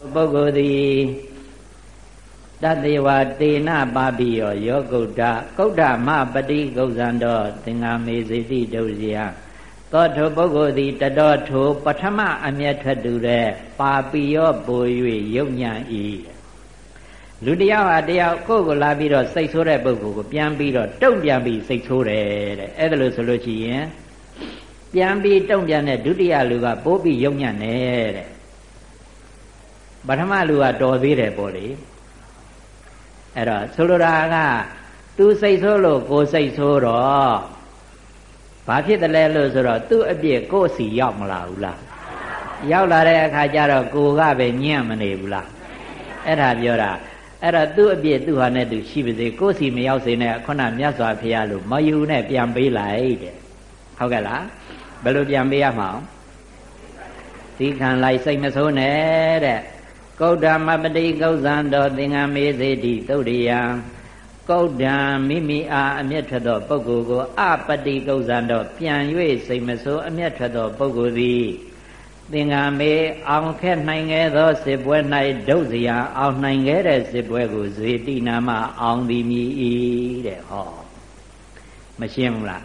ပုဂ္ဂိုလ်သည်တတေဝတေနပါပိယောယောဂုတ်တကုဋ္ဌမပတိကုဇံတော်သင်္ဃမေဇိတိဒုစယသောထိုပုဂ္ဂိုလ်သည်တတော်ထိုပထမအမျက်ထွက်သူတဲ့ပါပိယောပို၍ယုံညာဤလူတယောက်ဟာတယောက်ကိုယ့်ကိုလာပြီးတော့စိတ်ဆိုးတဲ့ပုဂ္ဂိုလ်ကိုပြန်ပြီးတော့တုံ့ပြန်ပြီးစိတ်ဆိုးတယ်တဲ့အဲ့ဒါလို့ဆိုလို့ရှိရင်ပြန်ပြီးတုံ့ပြန်တဲ့ဒုတိယလူကပိုးပြီးယုံညံ့နေတဲ့ ပထမလူကတော်သေးတယ်ပေါ့လေအဲ့တော့ဆိုလိုတာကသူစိတ်ဆိုးလို့ကိုစိတ်ဆိုးတော့ဘာဖြစ်တယ်လဲလို့ဆိုတော့သူ့အပြစ်ကိုယ်စီရောက်မလာဘူးလားရောက်လာတဲ့အခါကျတော့ကိုကပဲညံ့မနေဘူးလားအဲ့ဒါပြောတာအဲ့တော့သူ့အပြစ်သူ့ဟာနဲ့သူရှိပါစေကိုယ်စီမရောက်စေနဲ့ခုနမြတ်စွာဘုရားလို့မယူနဲ့ပြန်ပေးလိုက်တဲ့ဟုတ်ကဲ့လားဘယ်လိုပြန်ပေးရမှာသီခံလိုက်စိတ်မဆိုးနဲ့တဲ့ ကုဋ္ဌမပတိကုဇံတော်သင်္ကမေစေတိသုတ်ရိယံကုဋ္ဌံမိမိအားအမျက်ထွက်သောပုဂ္ဂိုလ်ကိုအပတိကုဇံတော်ပြန်၍စိတ်မဆိုးအမျက်ထွက်သောပုဂ္ဂိုလ်သည်သင်္ကမေအောင်ခက်နိုင်ခဲ့သောစစ်ပွဲ၌ဒုစရာအောင်နိုင်ခဲ့တဲ့စစ်ပွဲကိုဇေတိနာမအောင်သည်မြည်၏တဲ့ဟောမရှင်းဘူးလား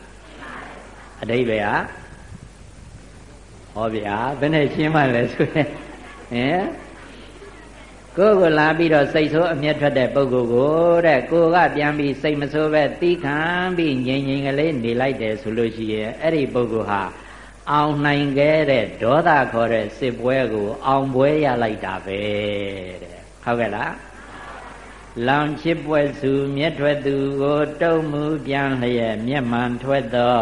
အတိဘယ်ဟာဟောဗျာဘယ်နဲ့ရှင်းမှလဲဆိုရင်ဟင် ကိုယ်ကိုလာပြီးတော့စိတ်ဆိုးအမျက်ထွက်တဲ့ပုဂ္ဂိုလ်ကိုတဲ့ကိုကပြန်ပြီးစိတ်မဆိုးပဲတီးခံပြီးငြိမ်ငြိမ်ကလေးနေလိုက်တယ်ဆိုလို့ရှိရင်အဲ့ဒီပုဂ္ဂိုလ်ဟာအောင်နိုင်ခဲ့တဲ့ဒေါသခေါ်တဲ့စစ်ပွဲကို အောင်ပွဲရလိုက်တာပဲတဲ့ဟုတ်ကဲ့လားလောင်ချစ်ပွဲစုမြက်ထွက်သူကို တုံမှုပြန်လျက်မျက်မှန်ထွက်သော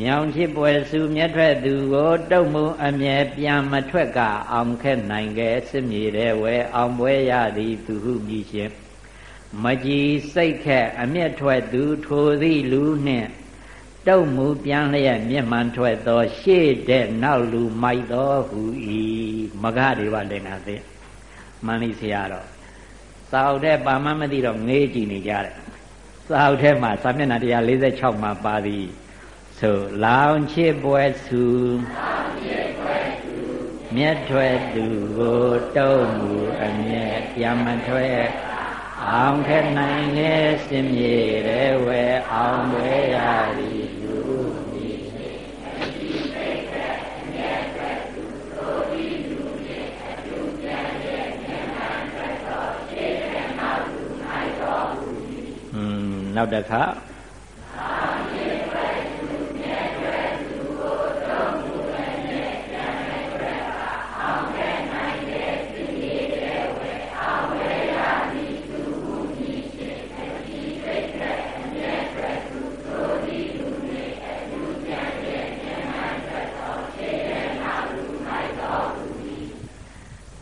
မြောင်ချစ်ပွဲစုမြက်ထွက်သူကိုတုံမှုအမြဲပြန်မထွက်ကအောင်ခဲ့နိုင်ခဲ့စစ်မြေတဲ့ဝဲအောင်ပွဲရသည်သူဟုမြည်ရှင်မကြည်စိတ်ခက်အမျက်ထွက်သူထိုသည့်လူနှင့်တုံမူပြန်လျက်မျက်မှန်ထွက်သော ရှေ့တဲ့နောက်လူမိုက်တော်ဟူ၏မဂတွေပါလင်္ကာသိမန္လိဆရာတော့စာအုပ်ထဲပါမမသိတော့ငေးကြည့်နေကြတယ်စာအုပ်ထဲမှာစာမျက်နှာ146မှာပါသည် ဆိုလောင်ချစ်ပွဲစုလောင်ချစ်ပွဲစုမြတ်ထွဲသူကိုတုံမူအမျက်ပြန်မထွဲအောင်ခက်နိုင်လေစင်မြေတဲ့ဝဲအောင်ဝဲရသည်လူမိနောက်တစ်ခါ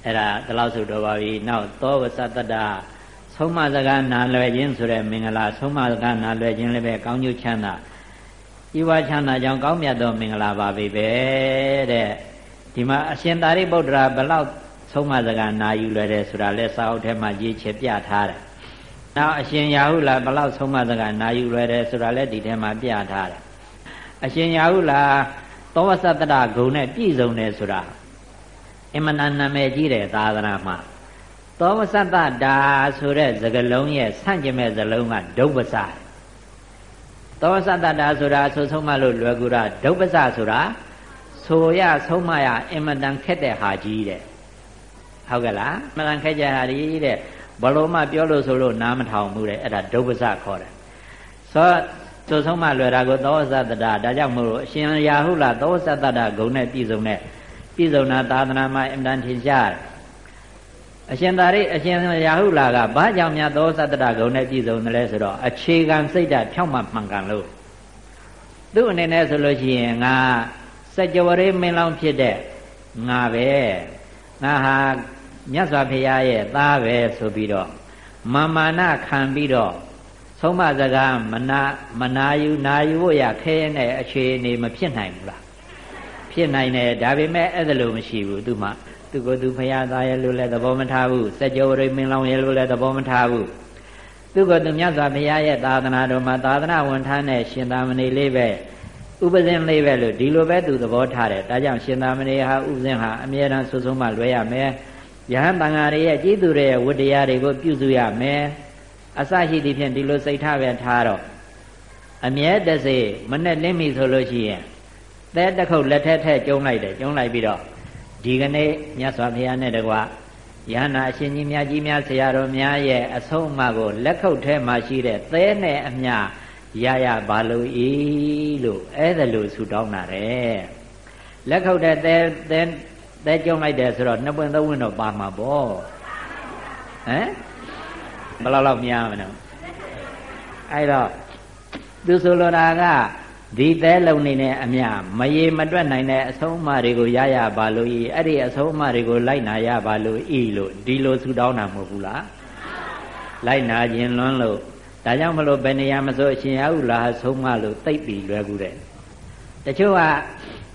အဲ့ဒါဒီလောက်ဆိုတော့ပါပြီနောက်သောဝသတ္တတဆုံးမစကားနာလွယ်ခြင်းဆိုတဲ့မင်္ဂလာဆုံးမစကားနာလွယ်ခြင်းလည်းပဲကောင်းကျိုးချမ်းသာဤဝချမ်းသာကြောင့်ကောင်းမြတ်သောမင်္ဂလာပါပဲတဲ့ဒီမှာအရှင်သာရိပုတ္တရာဘလောက်ဆုံးမစကားနာယူလွယ်တယ်ဆိုတာလဲစာအုပ်ထဲမှာရေးချပြထားတယ်နောက်အရှင်ရာဟုလာဘလောက်ဆုံးမစကားနာယူလွယ်တယ်ဆိုတာလဲဒီထဲမှာပြထားတယ်အရှင်ရာဟုလာသောဝသတ္တဂုံနဲ့ပြည့်စုံတယ်ဆိုတာ အင်မတန်နာမည်ကြီးတဲ့သာသနာမှာသောမသတ္တတာဆိုတဲ့စကားလုံးရဲ့ဆန့်ကျင်မဲ့စကားလုံးကဒုပ္ပစသောသတ္တတာဆိုတာဆိုဆုံးမလို့လွယ်ကူတာဒုပ္ပစဆိုတာဆိုရဆုံးမရအင်မတန်ခက်တဲ့ဟာကြီးတဲ့ဟုတ်ကဲ့လားအင်မတန်ခက်ကြဟာကြီးတဲ့ဘလို့မှပြောလို့ဆိုလို့နားမထောင်ဘူးတဲ့အဲ့ဒါဒုပ္ပစခေါ်တယ်ဆိုဆိုဆုံးမလွယ်တာကိုသောသတ္တတာဒါကြောင့်မို့လို့အရှင်ရာဟုလာသောသတ္တတာဂုံနဲ့ပြည့်စုံတဲ့ ပြည့်စုံတာသာသနာမှာအင်တန်ထင်ရှားတယ်အရှင်သာရိအရှင်ရာဟုလာကဘာကြောင့်များသောသတ္တရဂုံနဲ့ပြည့်စုံတယ်လဲဆိုတော့အခြေခံစိတ်ဓာတ်ဖြောင့်မမှန်ကန်လို့သူ့အနေနဲ့ဆိုလို့ရှိရင်ငါစัจ java ရေမင်းလောင်းဖြစ်တဲ့ငါပဲငါဟာမြတ်စွာဘုရားရဲ့သားပဲဆိုပြီးတော့မာမာနခံပြီးတော့ဆုံးမစကားမနာမနာယူနာယူဖို့ရခဲတဲ့အခြေအနေမဖြစ်နိုင်ဘူးလား ဖြစ်နိုင်တယ်ဒါပေမဲ့အဲ့ဒါလို့မရှိဘူးသူမှသူကိုယ်သူဖရာသားရဲ့လို့လည်းသဘောမထားဘူးစัจ java ရိမင်းလောင်ရဲ့လို့လည်းသဘောမထားဘူးသူကိုယ်သူမြတ်စွာဘုရားရဲ့သာသနာတော်မှာသာသနာဝန်ထမ်းတဲ့ရှင်သာမဏေလေးပဲဥပဇင်းလေးပဲလို့ဒီလိုပဲသူသဘောထားတယ်ဒါကြောင့်ရှင်သာမဏေဟာဥပဇင်းဟာအမြဲတမ်းဆွဆုံးမှလွဲရမယ်ယဟန်တန်ဃာတွေရဲ့ကြည်သူတွေရဲ့ဝတ္တရားတွေကိုပြုစုရမယ်အစရှိသည်ဖြင့်ဒီလိုစိတ်ထားပဲထားတော့အမြဲတစေမနဲ့လင်းပြီဆိုလို့ရှိရင် သဲတစ်ခုတ်လက်ထက်ထက်ကျုံလိုက်တယ်ကျုံလိုက်ပြီးတော့ဒီကနေ့မြတ်စွာဘုရားနဲ့တကွယန္နာအရှင်ကြီးမြတ်ကြီးများဆရာတော်များရဲ့အဆုံးအမကိုလက်ခုပ်ထဲမှာရှိတဲ့သဲနဲ့အမျှရရပါလို့ဤလို့အဲ့ဒါလို့ဆူတောင်းတာတဲ့လက်ခုပ်တဲ့သဲသဲသဲကျုံလိုက်တယ်ဆိုတော့နှစ်ပွင့်သုံးပွင့်တော့ပါမှာပေါ့ဟမ်ဘယ်လောက်လောက်များမလို့အဲ့တော့သူဆိုလိုတာက ဒီသဲလုံနေတဲ့အမြမရေမတွက်နိုင်တဲ့အဆုံးအမတွေကိုရရပါလို့ဤအဲ့ဒီအဆုံးအမတွေကိုလိုက်နာရပါလို့ဤလို့ဒီလိုဆူတောင်းတာမဟုတ်ဘူးလားလိုက်နာခြင်းလွန်းလို့ဒါကြောင့်မလို့ဘယ်နေရာမဆိုအရှင်ရဟုလာဆုံးမလို့သိပ်ပြီးလွယ်ကူတယ်တချို့က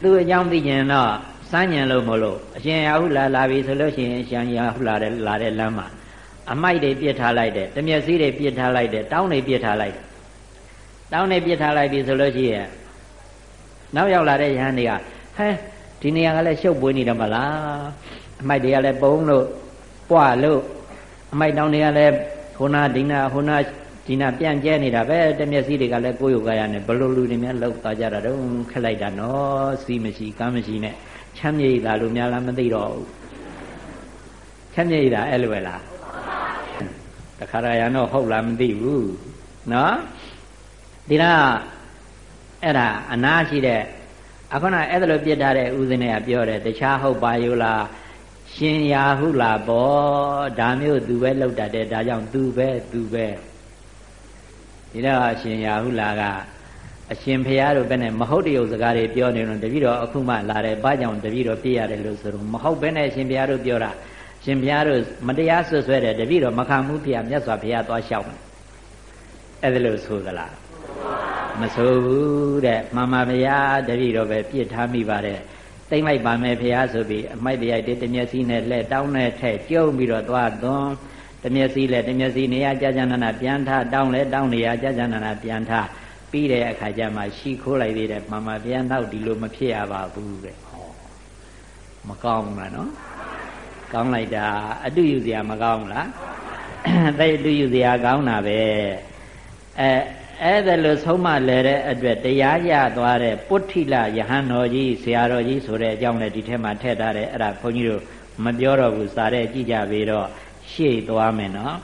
သူ့အကြောင်းသိခြင်းတော့စမ်းညင်လို့မလို့အရှင်ရဟုလာလာပြီဆိုလို့ရှိရင်အရှင်ရဟုလာတဲ့လာတဲ့လမ်းမှာအမိုက်တွေပြစ်ထားလိုက်တယ်တမျက်စီးတွေပြစ်ထားလိုက်တယ်တောင်းတွေပြစ်ထားလိုက်တယ် တောင်းနေပြစ်ထားလိုက်ပြီဆိုလို့ရှိရင်နောက်ရောက်လာတဲ့ယဟန်တွေကဟဲဒီနေရာကလည်းရှုပ်ပွေးနေတယ်မလားအမိုက်တွေကလည်းပုံလို့ပွားလို့အမိုက်တောင်းတွေကလည်းဟိုနာဒီနာဟိုနာဒီနာပြန့်ကျဲနေတာပဲတမျက်စိတွေကလည်းကိုယ်ယောဂရနဲ့ဘလို့လူတွေများလောက်သွားကြတာတော့ခက်လိုက်တာနော်စီးမရှိကမ်းမရှိနဲ့ချမ်းမြေ့တာလို့များလားမသိတော့ဘူးချမ်းမြေ့တာအဲ့လိုပဲလားတခါရရတော့ဟုတ်လားမသိဘူးနော် ဒီတော့အဲ့ဒါအနာရှိတဲ့အခုနအဲ့ဒါလိုပြစ်ထားတဲ့ဥစဉ်နဲ့ပြောတယ်တခြားဟုတ်ပါယူလားရှင်ရာဟုလားပေါ့ဒါမျိုးသူပဲလောက်တတ်တယ်ဒါကြောင့်သူပဲသူပဲဒီတော့အရှင်ရာဟုလားကအရှင်ဖရာတို့ဘယ်နဲ့မဟုတ်တရုပ်စကားတွေပြောနေတော့တပည့်တော်အခုမှလာတယ်ဘာကြောင့်တပည့်တော်ပြည့်ရတယ်လို့ဆိုတော့မဟုတ်ဘဲနဲ့ရှင်ဖရာတို့ပြောတာရှင်ဖရာတို့မတရားဆွဆွဲတယ်တပည့်တော်မခံမှုဖရာမြတ်စွာဘုရားသွားလျှောက်တယ်အဲ့ဒါလို့ဆိုသလား မဆိုဘူးတဲ့မှန်ပါဗျာတပည့်တော်ပဲပြစ်ထားမိပါတယ်တိမ့်လိုက်ပါမယ်ဖရာဆိုပြီးအမိုက်တရားတမျက်စိနဲ့လှဲ့တောင်းနဲ့ထဲ့ကျုံပြီးတော့သွားသွန်းတမျက်စိလဲတမျက်စိနေရာကြာကြာနာနာပြန်ထားတောင်းလဲတောင်းနေရာကြာကြာနာနာပြန်ထားပြီးတဲ့အခါကျမှရှီခိုးလိုက်သေးတယ်မှန်ပါဗျာနောက်ဒီလိုမဖြစ်ရပါဘူးတဲ့ဟောမကောင်းဘူးလားနော်ကောင်းလိုက်တာအတုယူစရာမကောင်းဘူးလားသိအတုယူစရာကောင်းတာပဲအဲ အဲ့ဒါလို့ဆုံးမလဲတဲ့အတွက်တရားရသွားတဲ့ပုဋ္ဌိလယဟန်တော်ကြီးဆရာတော်ကြီးဆိုတဲ့အကြောင်းလည်းဒီထဲမှာထည့်ထားတယ်အဲ့ဒါဘုန်းကြီးတို့မပြောတော့ဘူးစာတဲ့ကြည့်ကြပြီတော့ရှေ့သွားမယ်နော်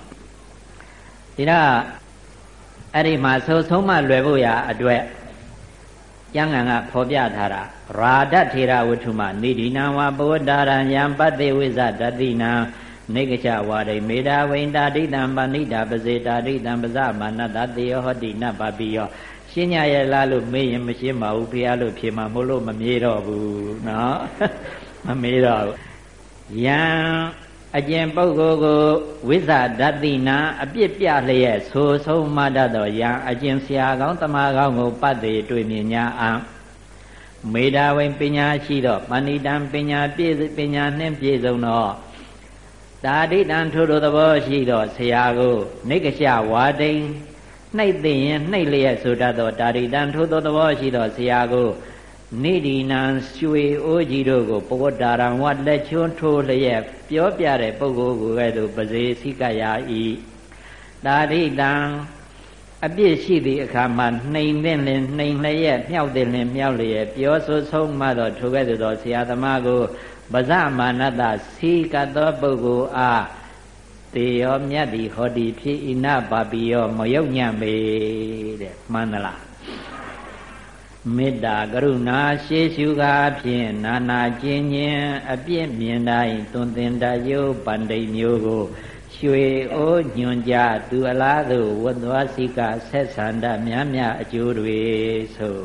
ဒီတော့အဲ့ဒီမှာဆိုဆုံးမလွယ်ဖို့ရာအတွက်ကျမ်းဂန်ကဖော်ပြထားတာရာဒထေရဝတ္ထုမနိဒိနံဝပဝတ္တာရံယံပတ္တိဝိဇတတိနံ နိကချဝါဒိမေတာဝိန္တာဒိဋ္ဌံပဏိတာပစေတာဒိဋ္ဌံပဇမာနတတေယဟောတိနပပိယောရှင်းညရဲ့လားလို့မေးရင်မရှင်းပါဘူးဖះလို့ဖြေမှာမလို့မမေးတော့ဘူးနော်မမေးတော့ဘူးယံအကျင်ပုဂ္ဂိုလ်ကိုဝိဇာဒတိနာအပြစ်ပြလျက်ဆိုဆုံးမတတ်သောယံအကျင်ဆရာကောင်းတမကောင်းကိုပတ်သေးတွေ့မြင်ညာအာမေတာဝိပညာရှိသောပဏိတံပညာပြည့်ပညာနှင့်ပြည့်စုံသော ဒိတံထိုလိုသဘောရှိသောဆရာကိုနေကရှဝါဒိန်နှိပ်သိရင်နှိပ်လျက်ဆိုတတ်သောတာဒိတံထိုသောသဘောရှိသောဆရာကိုနိဒီနံရွှေအိုးကြီးတို့ကိုပဝတ္တာရံဝတ်လက်ချွန်းထိုးလျက်ပြောပြတဲ့ပုဂ္ဂိုလ်ကိုကဲ့သို့ပဇေစိကရာဤတာဒိတံအပြစ်ရှိသည့်အခါမှာနှိမ်သင့်လင်နှိမ်လျက်မြောက်သင့်လင်မြောက်လျက်ပြောဆိုဆုံးမှသောထိုကဲ့သို့သောဆရာသမားကို ပဇမာနတစီကသောပုဂ္ဂိုလ်အားတေယောမြတ်သည်ဟောဒီဖြစ်ဣနပါပိယောမယုတ်ညံ့ပေတဲ့မှန်သလားမေတ္တာကရုဏာရှေးရှုကားဖြင့်နာနာကျင်ញင်အပြစ်မြင်တိုင်းသွန်သင်တယုပန္တိမျိုးကိုရွှေအိုးညွန်ကြသူအလားသို့ဝတ်သွားစိကဆက်ဆန္ဒများများအကျိုးတွေဆို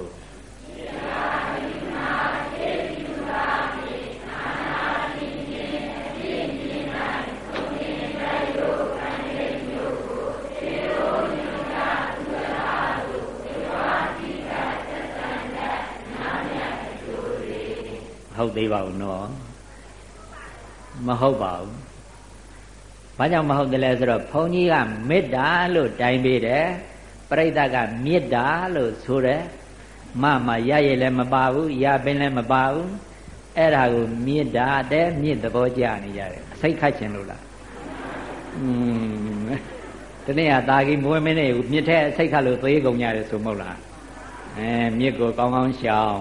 ဟုတ်သေးပါဘူးနော်မဟုတ်ပါဘူးဘာကြောင့်မဟုတ်တယ်လဲဆိုတော့ဘုန်းကြီးကမေတ္တာလို့တိုင်ပေးတယ်ပြိဿကမေတ္တာလို့ဆိုတယ်မမရရလည်းမပါဘူးရပင်လည်းမပါဘူး အဲ့ဒါကိုမြစ်တာတဲ့မြစ်သဘောကျနေကြတယ်စိတ်ခတ်ချင်လို့လားอืมဒီနေ့ကตาကြီးမွေးမင်းနေမြစ်ထဲစိတ်ခတ်လို့သေးကုန်ကြတယ်ဆိုမဟုတ်လားအဲမြစ်ကိုကောင်းကောင်းရှောင်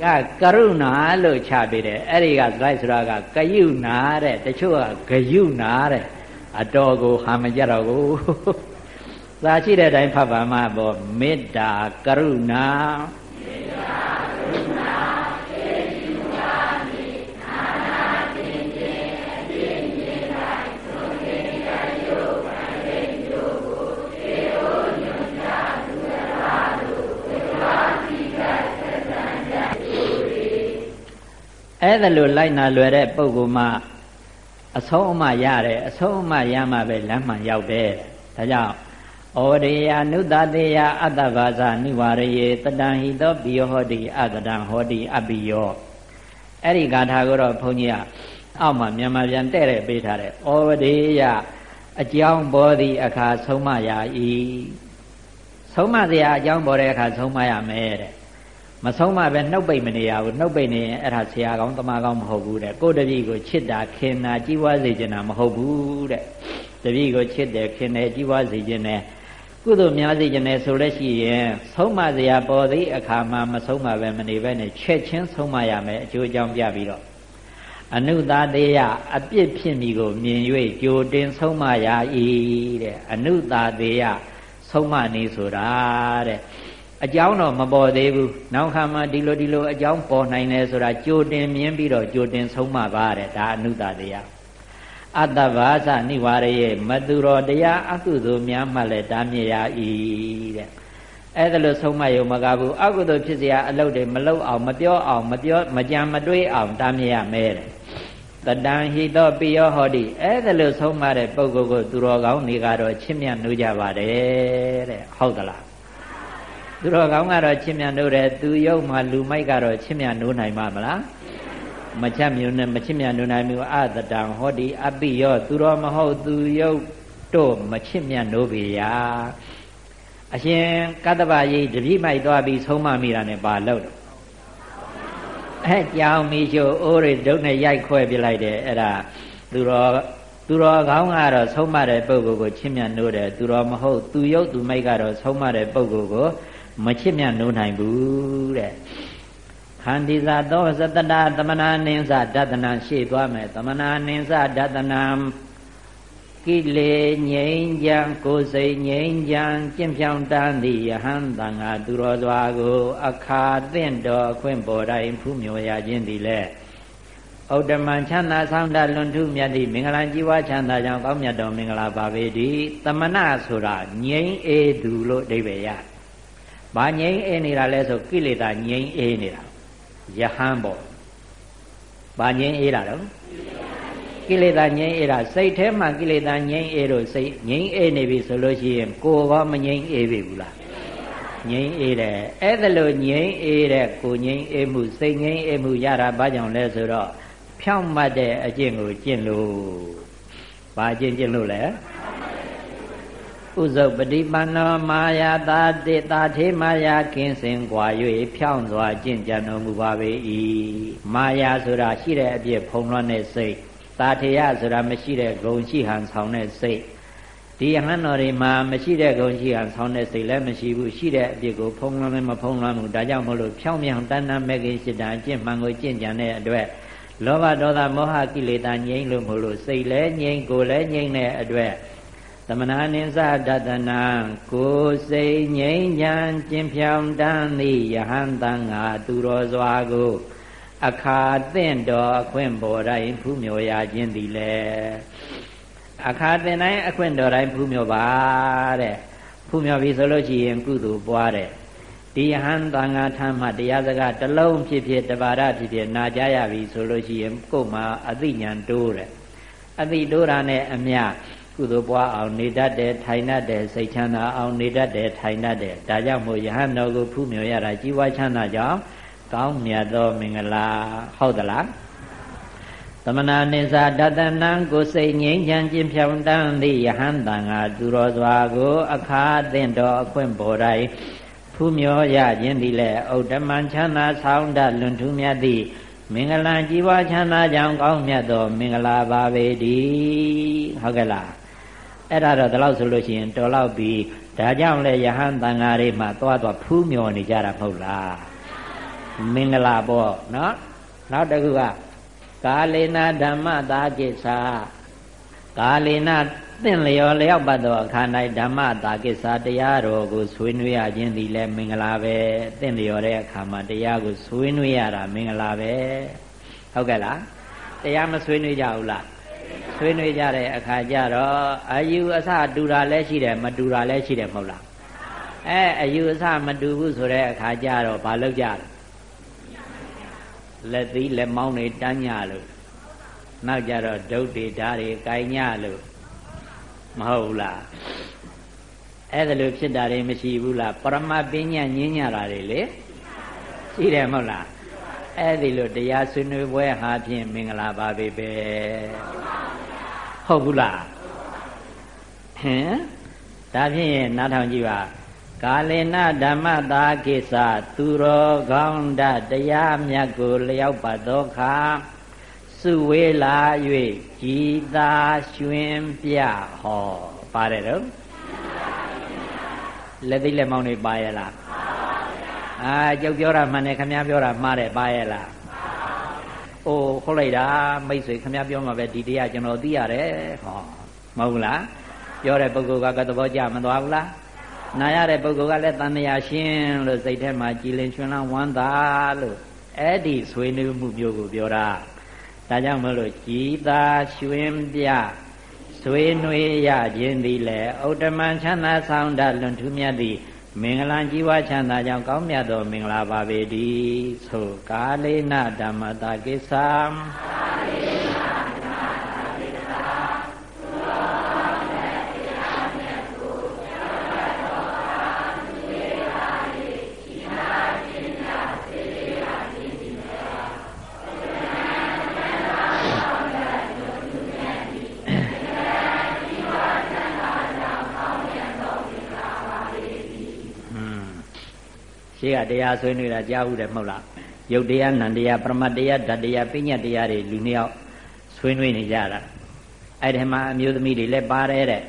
ကကရုဏာလို့ချပေးတယ်အဲ့ဒီကဇိုက်ဆိုတာကကယုနာတဲ့တချို့ကဂယုနာတဲ့အတော်ကိုဟာမကြတော့ဘူးသာရှိတဲ့အတိုင်းဖတ်ပါမှပေါ့မေတ္တာကရုဏာ အဲ့ဒါလိုလိုက်နာလွယ်တဲ့ပုဂ္ဂိုလ်မှအဆုံးအမရတယ်အဆုံးအမရမှပဲလမ်းမှန်ရောက်တယ်ဒါကြောင့်ဩရေယနုတတေယအတ္တဘာဇနိဝရယေတတံဟိသောပိယောဟောတိအတတံဟောတိအပိယောအဲ့ဒီဂါထာကိုတော့ဘုန်းကြီးကအောက်မှာမြန်မာပြန်တဲ့တဲ့ပေးထားတယ်ဩရေယအကြောင်းဘောသည်အခါဆုံးမရာဤဆုံးမစရာအကြောင်းပေါ်တဲ့အခါဆုံးမရမယ်တဲ့ မဆုံးမပဲနှုတ်ပိတ်မနေရဘူးနှုတ်ပိတ်နေရင်အဲ့ဒါဆရာကောင်းတမကောင်းမဟုတ်ဘူးတဲ့ကိုတပည့်ကိုချစ်တာခင်တာကြီးပွားစေချင်တာမဟုတ်ဘူးတဲ့တပည့်ကိုချစ်တယ်ခင်တယ်ကြီးပွားစေချင်တယ်ကုသိုလ်များစေချင်တယ်ဆိုလို့ရှိရင်ဆုံးမစရာပေါ်သည့်အခါမှာမဆုံးမပဲမနေပဲနဲ့ချက်ချင်းဆုံးမရမယ်အကျိုးအကြောင်းပြပြီးတော့အနုသာတေယအပြစ်ဖြစ်မိကိုမြင်၍ကြိုတင်ဆုံးမရ၏တဲ့အနုသာတေယဆုံးမနေဆိုတာတဲ့ အကြောင်းတော့မပေါ်သေးဘူးနောက်ခါမှဒီလိုဒီလိုအကြောင်းပေါ်နိုင်တယ်ဆိုတာကြိုတင်မြင်ပြီးတော့ကြိုတင်ဆုံးမပါတဲ့ဒါအနုတတရားအတ္တဘာသနိဝရယေမတုရောတရားအကုသိုလ်များမှလည်းတားမြစ်ရ၏တဲ့အဲ့ဒါလို့ဆုံးမယုံမကဘူးအကုသိုလ်ဖြစ်เสียအလုပ်တွေမလုပ်အောင်မပြောအောင်မပြောမကြံမတွေးအောင်တားမြစ်ရမယ်တဲ့တတံဟိတောပိယောဟောတိအဲ့ဒါလို့ဆုံးမတဲ့ပုဂ္ဂိုလ်ကိုသူတော်ကောင်းတွေကတော့ချစ်မြတ်နှုတ်ကြပါတယ်တဲ့ဟုတ်သလား သူတော်ကောင်းကတော့ချစ်မြတ်နိုးတယ်သူယုတ်မှလူမိုက်ကတော့ချစ်မြတ်နိုးနိုင်မှာမလားမချမ်းမျိုးနဲ့မချစ်မြတ်နိုးနိုင်မျိုးအတတံဟောဒီအပိယောသူတော်မဟုတ်သူယုတ်တို့မချစ်မြတ်နိုးပေရာအရှင်ကတ္တဗကြီးတပိမိုက်သွားပြီးဆုံးမမိတာနဲ့ပါလို့အဲကြောင်မီချိုအိုးတွေဒုတ်နဲ့ရိုက်ခွဲပြလိုက်တယ်အဲ့ဒါသူတော်သူတော်ကောင်းကတော့ဆုံးမတဲ့ပုဂ္ဂိုလ်ကိုချစ်မြတ်နိုးတယ်သူတော်မဟုတ်သူယုတ်သူမိုက်ကတော့ဆုံးမတဲ့ပုဂ္ဂိုလ်ကို မချစ်မြတ်နိုးနိုင်ဘူးတဲ့ခန္တီသာသောသတ္တသမနာနိစ္စဒသနာရှေ့သွားမယ်သမနာနိစ္စဒသနာကိလေငြိမ်းချမ်းကိုယ်စိတ်ငြိမ်းချမ်းကျင့်ဖြောင်းတန်းသည့်ယဟန်တန်ဃာသူတော်စွာကို အခါသင့်တော်အခွင့်ပေါ်တိုင်းဖူးမြော်ရခြင်းသည်လည်းဩတ္တမချမ်းသာဆောင်တလွန်ထုမြတ်သည့်မင်္ဂလာကြီးဝါချမ်းသာကြောင့်ကောင်းမြတ်တော်မင်္ဂလာပါပေတည်းသမဏဆိုတာငြိမ်းအေးသူလို့အဓိပ္ပာယ်ရတယ် ဘာငြိမ်းအေးနေတာလဲဆိုကိလေသာငြိမ်းအေးနေတာယဟန်ပေါ့ဘာငြိမ်းအေးတာတော့ကိလေသာငြိမ်းအေးတာစိတ်ထဲမှာကိလေသာငြိမ်းအေးလို့စိတ်ငြိမ်းအေးနေပြီဆိုလို့ရှိရင်ကိုယ်ကမငြိမ်းအေးပြီဘူးလားငြိမ်းအေးတယ်အဲ့ဒါလို့ငြိမ်းအေးတဲ့ကိုငြိမ်းအေးမှုစိတ်ငြိမ်းအေးမှုရတာဘာကြောင့်လဲဆိုတော့ဖြောင့်မတ်တဲ့အကျင့်ကိုကျင့်လို့ဘာအကျင့်ကျင့်လို့လဲ ဥဇုပฏิပန္နောမာယာတာတေတာထေမာယာခင်းစင်กว่า၍ဖြောင်းစွာကျင့်ကြံတော်မူပါပေ၏မာယာဆိုတာရှိတဲ့အပြစ်ဖုံးလွှမ်းတဲ့စိတ်တာထေယဆိုတာမရှိတဲ့ဂုံရှိဟန်ဆောင်တဲ့စိတ်ဒီအဟံတော်တွေမှာမရှိတဲ့ဂုံရှိဟန်ဆောင်တဲ့စိတ်လည်းမရှိဘူးရှိတဲ့အပြစ်ကိုဖုံးလွှမ်းလည်းမဖုံးလွှမ်းဘူးဒါကြောင့်မလို့ဖြောင်းမြောင်တဏ္ဍမဲ့ကိစိတ္တအကျင့်မှန်ကိုကျင့်ကြံတဲ့အတွက်လောဘဒေါသမောဟကိလေသာငြိမ့်လို့မလို့စိတ်လည်းငြိမ့်ကိုယ်လည်းငြိမ့်တဲ့အတွက်သ မဏနိသဒတနာကိုစိတ်ငြိမ်းချမ်းကျင်ဖြောင်တန်းသည့်ယဟန်တန်ငါသူတော်စွာကိုအခါသင့်တော်အခွင့်ပေါ်တိုင်းဖူးမြော်ရခြင်းသည်လေအခါသင်တိုင်းအခွင့်တော်တိုင်းဖူးမြော်ပါတဲ့ဖူးမြော်ပြီဆိုလို့ရှိရင်ကုသိုလ်ပွားတဲ့ဒီယဟန်တန်ငါထမ်းမှတရားစကားတစ်လုံးဖြစ်ဖြစ်တပါရဖြစ်ဖြစ်နာကြရပြီဆိုလို့ရှိရင်ကိုယ်မှာအသိဉာဏ်တိုးတယ်အသိတိုးတာနဲ့အမျှ ကုသိုလ်ပွားအောင်နေတတ်တယ်ထိုင်တတ်တယ်စိတ်ချမ်းသာအောင်နေတတ်တယ်ထိုင်တတ်တယ်ဒါကြောင့်မို့ယဟန်တော်ကိုဖူးမြော်ရတာကြီးပွားချမ်းသာကြောင်းကောင်းမြတ်သောမင်္ဂလာဟုတ်သလားသမဏနိစ္စတတနံကိုစိတ်ငြိမ်းချမ်းခြင်းဖြောင်းတန်းသည့်ယဟန်တန်ကသူတော်စွာကို အခါသင့်တော်အခွင့်ပေါ်တိုင်းဖူးမြော်ရခြင်းသည်လည်းဩတ္တမံချမ်းသာဆောင်းတလွန်ထူးမြတ်သည့်မင်္ဂလာကြည်ပွားချမ်းသာကြောင်းကောင်းမြတ်သောမင်္ဂလာပါပေတည်းဟုတ်ကဲ့လား အဲ့ဒါတော့ဒီလောက်ဆိုလို့ရှိရင်တော်လောက်ပြီဒါကြောင့်လေယဟန်တန်ဃာတွေမှာသွားသွားဖူးမြော်နေကြတာမဟုတ်လားမင်္ဂလာပေါ့နော်နောက်တစ်ခုကကာလေနာဓမ္မတာကိစ္စကာလေနာသင်လျော်လျောက်ပတ်သောအခါ၌ဓမ္မတာကိစ္စတရားတော်ကိုဆွေးနွေးရခြင်းသည်လည်းမင်္ဂလာပဲသင်လျော်တဲ့အခါမှာတရားကိုဆွေးနွေးရတာမင်္ဂလာပဲဟုတ်ကဲ့လားတရားမဆွေးနွေးကြဘူးလား ဆွေးနွေးကြတဲ့အခါကျတော့အယူအဆတူတာလည်းရှိတယ်မတူတာလည်းရှိတယ်မဟုတ်လားအဲအယူအဆမတူဘူးဆိုတဲ့အခါကျတော့ဘာလုပ်ကြလဲလက်သီးလက်မောင်းတွေတန်းညလို့နောက်ကြတော့ဒုတ်တွေဓာတ်တွေကိုင်ညလို့မဟုတ်ဘူးလားအဲ့ဒါလို့ဖြစ်တာတွေမရှိဘူးလားပရမပညာညင်းညတာတွေလေရှိတယ်မဟုတ်လားအဲ့ဒီလိုတရားဆွေးနွေးပွဲဟာဖြင့်မင်္ဂလာပါပဲပဲ ဟုတ်ဘူးလားဟင်ဒါဖြင့်နားထောင်ကြည့်ပါကာလေနဓမ္မတာကိစ္စသူတော်ကောင်းတတရားမြတ်ကိုလျောက်ပတ်သောခါစုဝေးလာ၍ကြည်သာရွှင်ပြဟောပါတယ်တော့လက်သိလက်မောင်းတွေပါရဲ့လားအာကျုပ်ပြောတာမှန်တယ်ခမည်းပြောတာမှားတယ်ပါရဲ့လား အိုးခုတ်လိုက်တာမိတ်ဆွေခမည်းပြောမှာပဲဒီတရားကျွန်တော်သိရတယ်ဟောမဟုတ်လားပြောတဲ့ပုဂ္ဂိုလ်ကကသဘောကျမသွားဘူးလားနာရတဲ့ပုဂ္ဂိုလ်ကလည်းတန်မြာရှင်းလို့စိတ်ထဲမှာကြည်လင်ချွန်းလန်းဝမ်းသာလို့အဲ့ဒီဆွေးနွေးမှုမျိုးကိုပြောတာဒါကြောင့်မလို့ကြည်သာရွှင်ပြဆွေးနွေးရခြင်းသည်လည်းဥတ္တမချမ်းသာဆောင်တလွန်ထူးမြတ်သည့် မင်္ဂလာကြီးဝါချမ်းသာကြောင့်ကောင်းမြတ်သောမင်္ဂလာပါပေတည်းဆိုကာလေနဓမ္မတာကိစ္စ ရှေ့ကတရားဆွေးနွေးတာကြားဘူးတယ်မဟုတ်လားယုတ်တရားနံတရားပရမတ်တရားဓာတ်တရားပညာတရားတွေလူနှစ်ယောက်ဆွေးနွေးနေကြတာအဲ့ဒီမှာအမျိုးသမီးတွေလည်းပါတယ်တဲ့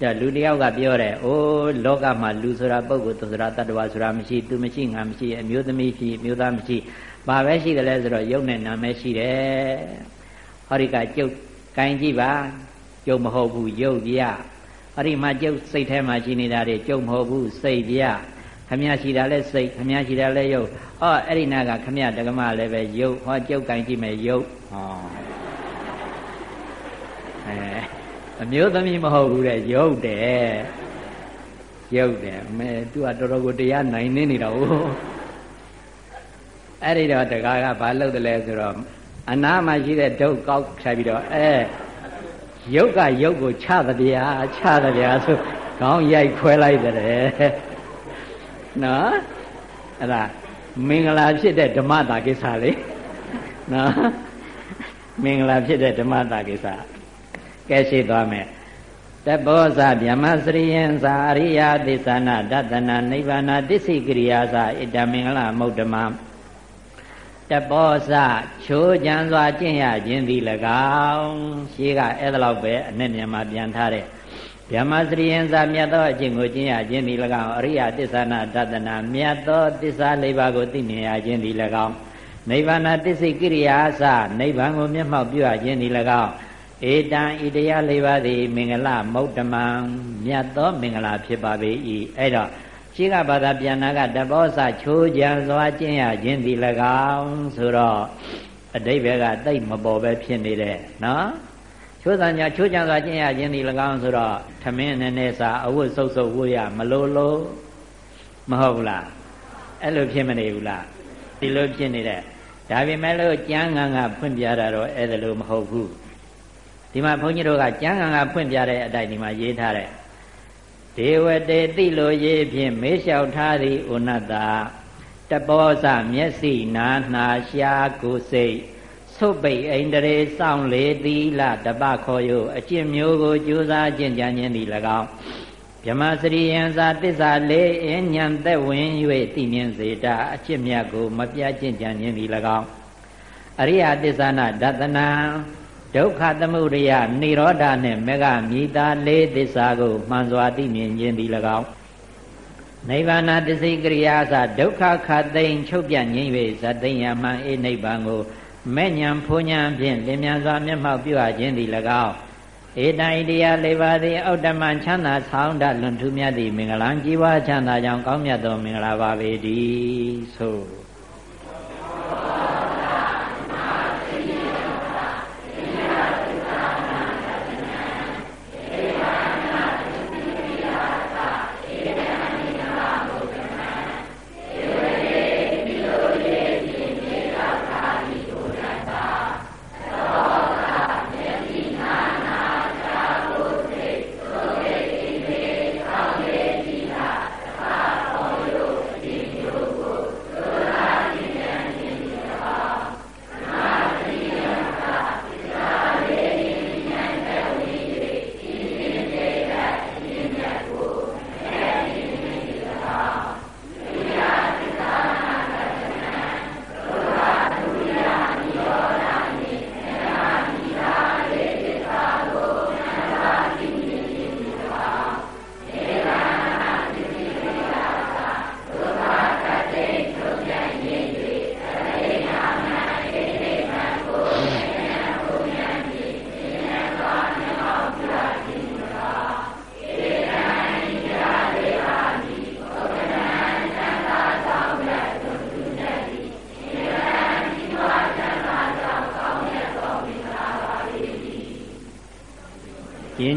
ဒါလူတယောက်ကပြောတယ်အိုးလောကမှာလူဆိုတာပုဂ္ဂိုလ်သူဆိုတာတ attva ဆိုတာမရှိသူမရှိငါမရှိအမျိုးသမီးရှိအမျိုးသားမရှိဘာပဲရှိတယ်လဲဆိုတော့ယုတ်နဲ့နာမည်ရှိတယ်ဟောဒီကကျုပ်ကိုင်းကြည့်ပါကျုပ်မဟုတ်ဘူးယုတ်ပြဟောဒီမှာကျုပ်စိတ်ထဲမှာရှိနေတာတွေကျုပ်မဟုတ်ဘူးစိတ်ပြ ခမရရှိတာလဲစိတ်ခမရရှိတာလဲယုတ်အော်အဲ့ဒီနာကခမရတက္ကမလည်းပဲယုတ်ဟောကျုပ်ကင်ကြည့်မယ်ယုတ်ဟောအဲအမျိုးသမီးမဟုတ်ဘူးတဲ့ယုတ်တယ်ယုတ်တယ်မဲသူကတော်တော်ကိုတရားနိုင်နေနေတာဟုတ်အဲ့ဒီတော့တကားကဘာလုပ်တယ်လဲဆိုတော့အနာမှာရှိတဲ့ဒုတ်ကောက်ဖြတ်ပြီးတော့အဲယုတ်ကယုတ်ကိုချသဗျာချသဗျာဆိုခေါင်းရိုက်ခွဲလိုက်တယ် နော်အဲ့ဒါမင်္ဂလာဖြစ်တဲ့ဓမ္မတာကိစ္စလေနော်မင်္ဂလာဖြစ်တဲ့ဓမ္မတာကိစ္စကဲရှိသွားမယ်တဘောဇဗျမစရိယံသာအရိယသစ္ဆနာဒတနာနိဗ္ဗာန်တစ္ဆိကရိယာသာဣတမင်္ဂလမုဒ္ဓမတဘောဇချိုးကြံစွာကျင့်ရခြင်းသည်၎င်းရှိကအဲ့ဒါလောက်ပဲအနဲ့မြန်မာပြန်ထားတဲ့ ဗျမစရိယံသာမြတ်သောအကျင့်ကိုကျင့်ရခြင်းသည်၎င်းအရိယသစ္ဆနာဒတနာမြတ်သောသစ္စာလေးပါးကိုသိမြင်ရခြင်းသည်၎င်းနိဗ္ဗာန်တစ္ဆိကိရိယာစနိဗ္ဗာန်ကိုမျက်မှောက်ပြုရခြင်းသည်၎င်းဧတံဤတရားလေးပါးသည် မင်္ဂလမုဒ္ဓမံမြတ်သောမင်္ဂလာဖြစ်ပါပေ၏အဲ့တော့ရှိကဘာသာပြန်နာကတဘောစချိုးကြံစွာကျင့်ရခြင်းသည်၎င်းဆိုတော့အတိဘယ်ကတိတ်မပေါ်ပဲဖြစ်နေတယ်နော် ချိုးစံညာချိုးကြံစွာကျင့်ရခြင်းဒီ၎င်းဆိုတော့ထမင်းနဲ့နဲ့စာအဝတ်ဆုပ်ဆုပ်ဝတ်ရမလို့လို့မဟုတ်ဘူးလားအဲ့လိုဖြစ်မနေဘူးလားဒီလိုဖြစ်နေတဲ့ဒါပေမဲ့လို့ကျမ်းဂန်ကဖွင့်ပြတာတော့အဲ့ဒါလိုမဟုတ်ဘူးဒီမှာဘုန်းကြီးတို့ကကျမ်းဂန်ကဖွင့်ပြတဲ့အတိုင်းဒီမှာရေးထားတဲ့ဒေဝတေတိလိုရေးဖြင့်မေးလျှောက်ထားသည်ဥနတ္တာတပောစမျက်စိနာနှာရှားကိုယ်စိတ် သုတ်ပိတ်အိန္ဒြေစောင့်လေသီလတပခေါ်ယအကျင့်မျိုးကိုကြိုးစားကျင့်ကြံခြင်းသည်၎င်းဗြဟ္မစရိယံသာတစ္ဆာလေးအဉ္ဉံသက်ဝင်၍သိမြင်စေတာအကျင့်မြတ်ကိုမပြတ်ကျင့်ကြံခြင်းသည်၎င်းအရိယသစ္ဆနာဒသနာဒုက္ခသမုဒယនិရောဓနှင့်မေဃမြည်သာလေးသစ္စာကိုမှန်စွာသိမြင်ခြင်းသည်၎င်းနိဗ္ဗာန်တသိကရိယာသဒုက္ခခသိင်ချုပ်ပြငြိမ့်၍ဇတိယမှန်အေနိဗ္ဗာန်ကို မဲ့ညာဖုန်ညာဖြင့်လင်မြန်စွာမျက်မှောက်ပြုအပ်ခြင်းသည်၎င်းဧတံဣတိယလေးပါးသည်အောတ္တမချမ်းသာဆောင်းတလွန်ထူးမြတ်သည့်မင်္ဂလာကြီးပွားချမ်းသာကြောင်းကောင်းမြတ်သောမင်္ဂလာပါပေတည်းဆို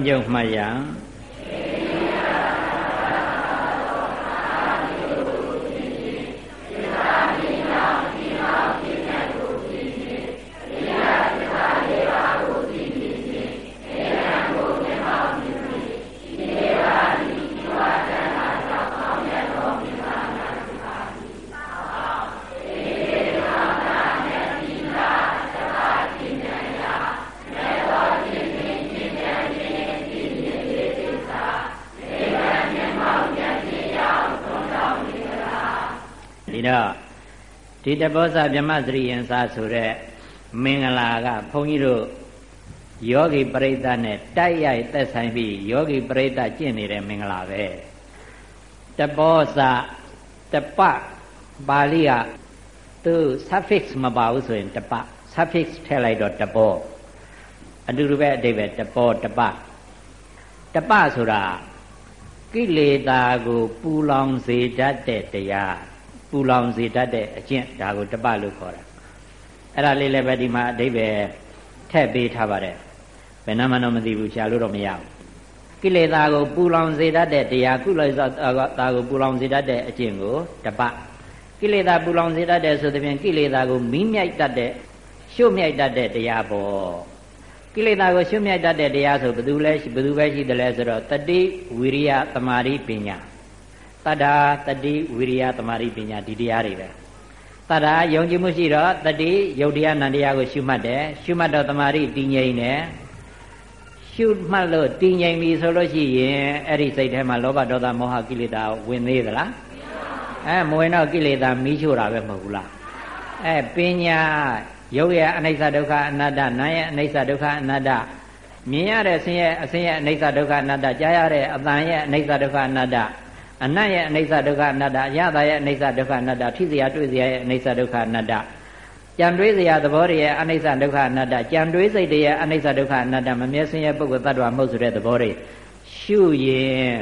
ရင်းချုပ်မှတ်ရ ဒီတဘောဇဗြဟ္မစရိယံစာဆိုတဲ့မင်္ဂလာကဘုန်းကြီးတို့ယောဂီပရိသတ်နဲ့တိုက်ရိုက်သက်ဆိုင်ပြီးယောဂီပရိသတ်ကျင့်နေတဲ့မင်္ဂလာပဲတဘောဇတပပါဠိကသူ suffix မပါဘူးဆိုရင်တပ suffix ထည့်လိုက်တော့တဘောအတူတူပဲအတိပ္ပယ်တဘောတပတပဆိုတာကိလေသာကိုပူလောင်စေတတ်တဲ့တရား ပူလောင်စေတတ်တဲ့အကျင့်ဒါကိုတပလို့ခေါ်တာအဲ့ဒါလေးလည်းပဲဒီမှာအဓိပ္ပာယ်ထည့်ပေးထားပါတယ်ဘယ်နှမှတော့မသိဘူးရှားလို့တော့မရဘူးကိလေသာကိုပူလောင်စေတတ်တဲ့တရားကုလေသာကိုပူလောင်စေတတ်တဲ့အကျင့်ကိုတပကိလေသာပူလောင်စေတတ်တဲ့ဆိုတဲ့ဖြင့်ကိလေသာကိုမိမြိုက်တတ်တဲ့ရှုမြိုက်တတ်တဲ့တရားပေါ့ကိလေသာကိုရှုမြိုက်တတ်တဲ့တရားဆိုဘယ်သူလဲဘယ်သူပဲရှိတယ်လဲဆိုတော့တတိဝိရိယသမာဓိပညာ တတ္တာတတိဝိရိယသမာဓိပညာဒီတရားတွေပဲတတ္တာယုံကြည်မှုရှိတော့တတိယုတ်တရားနန္တရားကိုရှုမှတ်တယ်ရှုမှတ်တော့သမာဓိတည်ငြိမ်တယ်ရှုမှတ်လို့တည်ငြိမ်ပြီဆိုလို့ရှိရင်အဲ့ဒီစိတ်ထဲမှာလောဘဒေါသမောဟကိလေသာဝင်သေးသလားအဲမဝင်တော့ကိလေသာမီးရှို့တာပဲမဟုတ်ဘူးလားအဲပညာရုပ်ရဲ့အနိစ္စဒုက္ခအနတ္တနာရဲ့အနိစ္စဒုက္ခအနတ္တမြင်ရတဲ့ဆင်းရဲအဆင်းရဲအနိစ္စဒုက္ခအနတ္တကြားရတဲ့အတန်ရဲ့အနိစ္စဒုက္ခအနတ္တ အနတ်ရဲ့အနိစ္စဒုက္ခအနတ္တအရသာရဲ့အနိစ္စဒုက္ခအနတ္တထိစရာတွေ့စရာရဲ့အနိစ္စဒုက္ခအနတ္တကြံတွေးစရာသဘောတွေရဲ့အနိစ္စဒုက္ခအနတ္တကြံတွေးစိတ်တွေရဲ့အနိစ္စဒုက္ခအနတ္တမမြဲစင်းရဲ့ပုဂ္ဂိုလ်တ attva မဟုတ်ဆိုတဲ့သဘောတွေရှုရင်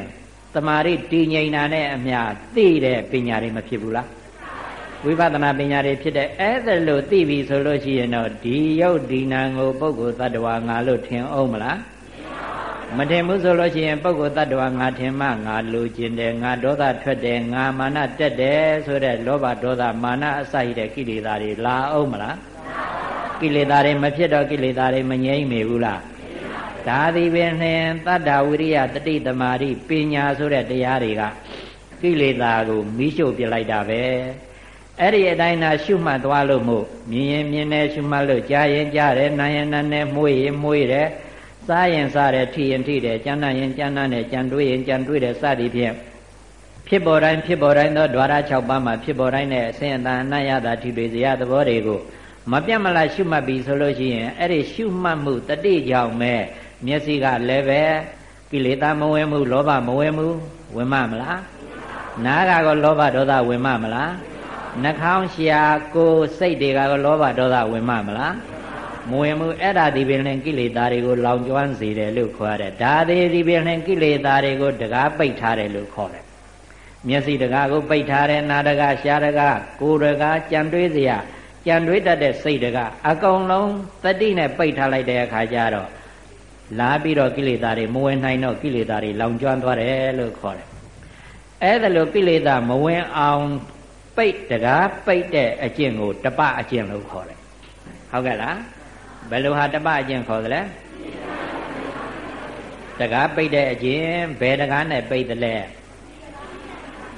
တမာရိတည်ငြိမ်တာနဲ့အမျှသိတဲ့ပညာတွေမဖြစ်ဘူးလားဝိပဿနာပညာတွေဖြစ်တဲ့အဲ့ဒါလို့သိပြီဆိုလို့ရှိရင်တော့ဒီယုတ်ဒီနာကိုပုဂ္ဂိုလ်တ attva ငါလို့ထင်အောင်မလား မထင်ဘူးဆိုလို့ရှိရင်ပုဂ္ဂိုလ်တ attva ငါထင်မှငါလိုချင်တယ်ငါဒေါသထွက်တယ်ငါမာနတက်တယ်ဆိုတဲ့လောဘဒေါသမာနအစရှိတဲ့ကိလေသာတွေလာအောင်မလားကိလေသာတွေမဖြစ်တော့ကိလေသာတွေမငြိမ့်မေဘူးလားဒါသည်ပင်နှင်တတ္တဝိရိယတတိတမာရိပညာဆိုတဲ့တရားတွေကကိလေသာကိုမီးရှို့ပြလိုက်တာပဲအဲ့ဒီအတိုင်းသာရှုမှတ်သွားလို့မို့မြင်ရင်မြင်တယ်ရှုမှတ်လို့ကြားရင်ကြားတယ်နားရင်နားနဲ့မှုရင်မှုတယ် စားရင်စားတယ်ထီရင်ထီတယ်ကြံနှံ့ရင်ကြံနှံ့တယ်ကြံတွေးရင်ကြံတွေးတယ်စသည်ဖြင့်ဖြစ်ပေါ်တိုင်းဖြစ်ပေါ်တိုင်းသောဓဝရ6ပါးမှာဖြစ်ပေါ်တိုင်းနဲ့အစဉ်အတန်အနတ်ရတာထိတွေ့စရာသဘောတွေကိုမပြတ်မလားရှုမှတ်ပြီဆိုလို့ရှိရင်အဲ့ဒီရှုမှတ်မှုတတိကြောင့်ပဲမျက်စိကလည်းပဲကိလေသာမဝင်မှုလောဘမဝင်မှုဝင်မမလားနားကတော့လောဘဒေါသဝင်မမလားနှာခေါင်းရှာကိုယ်စိတ်တွေကလောဘဒေါသဝင်မမလား မဝင်မှုအဲ့ဒါဒီပင်လင်ကိလေသာတွေကိုလောင်ကျွမ်းစေတယ်လို့ခေါ်ရတယ်ဒါသေးဒီပင်လင်ကိလေသာတွေကိုတကားပိတ်ထားတယ်လို့ခေါ်တယ်မျက်စိတကားကိုပိတ်ထားတယ်နားတကားရှားတကားကိုယ်တကားကြံတွေးစရာကြံတွေးတတ်တဲ့စိတ်တကားအကုန်လုံးတတိနဲ့ပိတ်ထားလိုက်တဲ့အခါကျတော့လာပြီးတော့ကိလေသာတွေမဝင်နိုင်တော့ကိလေသာတွေလောင်ကျွမ်းသွားတယ်လို့ခေါ်တယ်အဲ့ဒါလို့ကိလေသာမဝင်အောင်ပိတ်တကားပိတ်တဲ့အကျင့်ကိုတပအကျင့်လို့ခေါ်တယ်ဟုတ်ကဲ့လား ဘယ်လိုဟာတပအကျင့်ခေါ်သလဲတကားပိတ်တဲ့အကျင့်ဘယ်တကားနဲ့ပိတ်သလဲ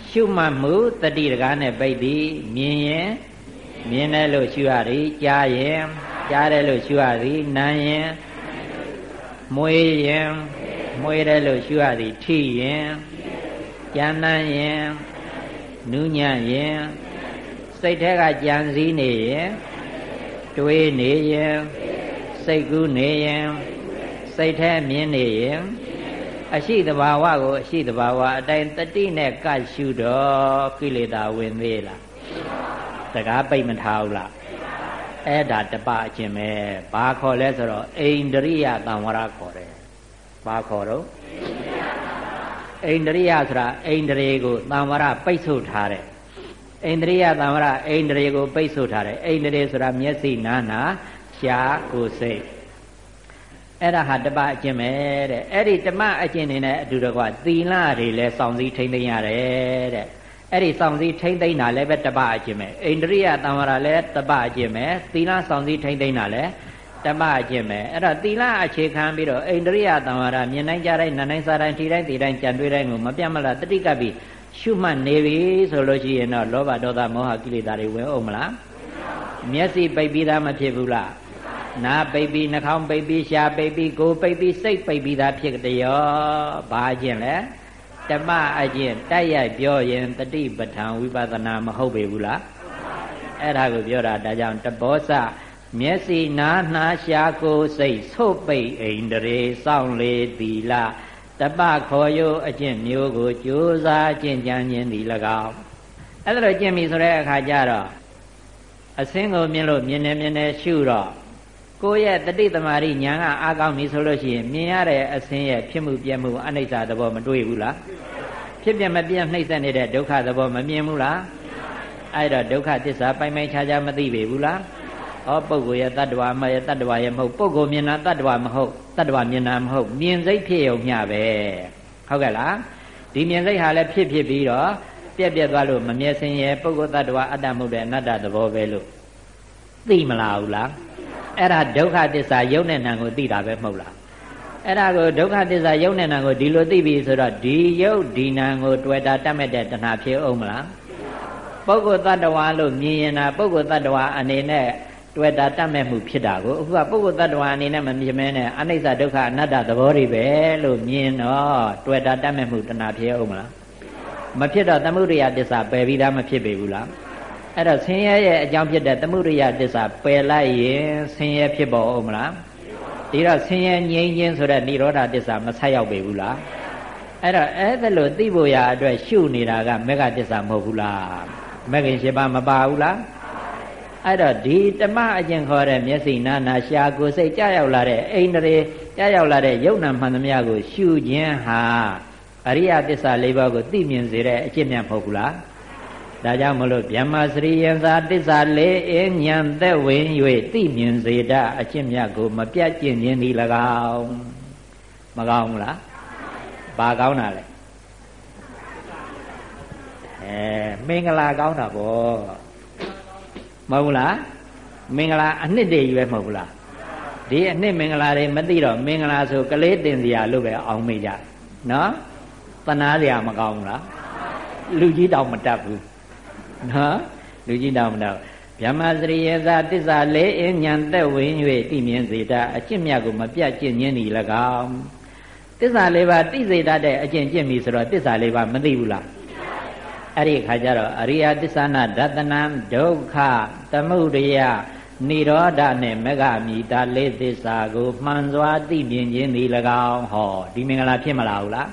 ရှုမှတ်မှုတတိတကားနဲ့ပိတ်သည်မြင်ရင်မြင်တယ်လို့ရှုရသည်ကြားရင်ကြားတယ်လို့ရှုရသည်နားရင်မွေးရင်မွေးတယ်လို့ရှုရသည်ထိရင်ကြမ်းနှမ်းရင်နူးညံ့ရင်စိတ်ထဲကကြံစည်းနေရင်တွေးနေရင် စိတ်ကူးနေရင်စိတ်ထဲမြင်နေရင်အရှိတဘာဝကိုအရှိတဘာဝအတိုင်းတတိနဲ့ကရှုတော့ကိလေသာဝင်သေးလားတကားပိတ်မထားဘူးလားအဲ့ဒါတပအချင်းပဲဘာခေါ်လဲဆိုတော့အိန္ဒြိယသံဝရခေါ်တယ်ဘာခေါ်တော့အိန္ဒြိယဆိုတာအိန္ဒြေကိုသံဝရပိတ်ဆို့ထားတယ်အိန္ဒြိယသံဝရအိန္ဒြေကိုပိတ်ဆို့ထားတယ်အိန္ဒြေဆိုတာမျက်စိနားနာ ရှားကိုယ်စိတ်အဲ့ဒါဟာတပအကျင့်ပဲတဲ့အဲ့ဒီတမအကျင့်နေနဲ့အတူတကွသီလတွေလည်းစောင့်စည်းထိမ့်သိမ်းရတယ်တဲ့အဲ့ဒီစောင့်စည်းထိမ့်သိမ်းတာလည်းပဲတပအကျင့်ပဲအိန္ဒြိယတံဝရလည်းတပအကျင့်ပဲသီလစောင့်စည်းထိမ့်သိမ်းတာလည်းတပအကျင့်ပဲအဲ့တော့သီလအခြေခံပြီးတော့အိန္ဒြိယတံဝရမြင်နိုင်ကြတိုင်းနားနိုင်စားတိုင်းထိတိုင်းသိတိုင်းကြံတွေးတိုင်းကိုမပြတ်မလားတတိကပ်ပြီးရှုမှတ်နေပြီဆိုလို့ရှိရင်တော့လောဘဒေါသမောဟကိလေသာတွေဝင်အောင်မလားမျက်စိပိတ်ပြီးသားမဖြစ်ဘူးလား နားပိတ်ပြီးနှာခေါင်းပိတ်ပြီးရှားပိတ်ပြီးကိုယ်ပိတ်ပြီးစိတ်ပိတ်ပြီးသားဖြစ်ကြရောဘာကျင့်လဲဓမ္မအကျင့်တိုက်ရိုက်ပြောရင်တတိပဋ္ဌာန်ဝိပဿနာမဟုတ်ပေဘူးလားအဲ့ဒါကိုပြောတာဒါကြောင့်တဘောစမျက်စိနားနှာရှားကိုယ်စိတ်ဆုတ်ပိတ်အိန္ဒြေစောင့်လေသီလတပခေါ်ယောအကျင့်မျိုးကိုကြိုးစားကျင့်ကြံခြင်းသည်၎င်းအဲ့ဒါလိုကျင့်ပြီဆိုတဲ့အခါကျတော့အစင်းကိုမြင်လို့မြင်နေမြင်နေရှုတော့ ကိုယ့်ရဲ့တတိသမารိညာကအားကောင်းပြီဆိုလို့ရှိရင်မြင်ရတဲ့အစင်းရဲ့ဖြစ်မှုပြက်မှုအနိစ္စသဘောမတွေ့ဘူးလားဖြစ်ပြမပြက်နှိမ့်ဆက်နေတဲ့ဒုက္ခသဘောမမြင်ဘူးလားအဲ့တော့ဒုက္ခသစ္စာပိုင်ပိုင်ခြားခြားမသိပေဘူးလားဟောပုဂ္ဂိုလ်ရဲ့တ attva မရဲ့တ attva ရဲ့မဟုတ်ပုဂ္ဂိုလ်မြင်တာတ attva မဟုတ်တ attva မြင်တာမဟုတ်မြင်စိတ်ဖြစ်ုံမျှပဲဟုတ်ကဲ့လားဒီမြင်စိတ်ဟာလည်းဖြစ်ဖြစ်ပြီးတော့ပြက်ပြက်သွားလို့မမြဲစင်ရဲ့ပုဂ္ဂိုလ်တ attva အတ္တမဟုတ်တဲ့အနတ္တသဘောပဲလို့သိမလားဘူးလား အဲ့ဒါဒုက္ခသစ္စာယုံနဲ့နံကိုသိတာပဲမဟုတ်လားအဲ့ဒါကိုဒုက္ခသစ္စာယုံနဲ့နံကိုဒီလိုသိပြီဆိုတော့ဒီယုတ်ဒီနံကိုတွေ့တာတတ်မဲ့တဲ့တဏှာဖြစ်အောင်မလားပုဂ္ဂိုလ်တ attva လို့မြင်ရင်တာပုဂ္ဂိုလ်တ attva အနေနဲ့တွေ့တာတတ်မဲ့မှုဖြစ်တာကိုအခုကပုဂ္ဂိုလ်တ attva အနေနဲ့မမြင်မဲနဲ့အနိစ္စဒုက္ခအနတ္တသဘောတွေပဲလို့မြင်တော့တွေ့တာတတ်မဲ့မှုတဏှာဖြစ်အောင်မလားမဖြစ်တော့သမုဒိယသစ္စာပယ်ပြီးသားမဖြစ်ပေဘူးလား အဲ့တော့ဆင်းရဲရဲ့အကြောင်းဖြစ်တဲ့သမုဒိယသစ္စာပယ်လိုက်ရင်ဆင်းရဲဖြစ်ပေါ်အောင်မလားဒီတော့ဆင်းရဲငြိမ်းခြင်းဆိုတဲ့និရောဓသစ္စာမဆက်ရောက်ပေဘူးလားအဲ့တော့အဲ့ဒါလို့သိဖို့ရာအတွက်ရှုနေတာကမေဃသစ္စာမဟုတ်ဘူးလားမေခင်ရှိပါမပါဘူးလားအဲ့တော့ဒီတမအကျင့်ခေါ်တဲ့မျက်စိနာနာရှာကိုယ်စိတ်ကြောက်ရောက်လာတဲ့အိန္ဒြေကြောက်ရောက်လာတဲ့ယုံနာမှန်သမျှကိုရှုခြင်းဟာအရိယသစ္စာ၄ပါးကိုသိမြင်စေတဲ့အကျင့်မြတ်မဟုတ်ဘူးလား ဒါကြောင့်မလို့ဗျမ္မာစရိယံသာတစ္ဆာလေးအဉ္ဉံသက်ဝင်၍သိမြင်စေတအကျင့်မြတ်ကိုမပြတ်ကျင့်ခြင်းဒီ၎င်းမကောင်းဘူးလားဘာကောင်းတာလဲအဲမင်္ဂလာကောင်းတာဗောမဟုတ်ဘူးလားမင်္ဂလာအနှစ်တည်းရွယ်မဟုတ်ဘူးလားဒီအနှစ်မင်္ဂလာတွေမသိတော့မင်္ဂလာဆိုကလေးတင်စရာလို့ပဲအောင်မေ့ကြနော်တနာစရာမကောင်းဘူးလားလူကြီးတောင်မတတ်ဘူး နော်လူကြီးတောင်မတော့ဗျမစရိယသာတစ္ဆာလေးအဉ္ဉံသက်ဝင်၍သိမြင်စေတာအကျင့်မြတ်ကိုမပြတ်ကျင့်ခြင်းဤ၎င်းတစ္ဆာလေးပါးသိစေတတ်တဲ့အကျင့်ကျင့်ပြီဆိုတော့တစ္ဆာလေးပါးမသိဘူးလားအဲ့ဒီခါကျတော့အရိယတစ္ဆာနာဒသနံဒုက္ခသမုဒယနိရောဓနဲ့မဂ္ဂမိတာလေးသစ္စာကိုမှန်စွာသိမြင်ခြင်းသည်၎င်းဟောဒီမင်္ဂလာဖြစ်မလားဘူးလား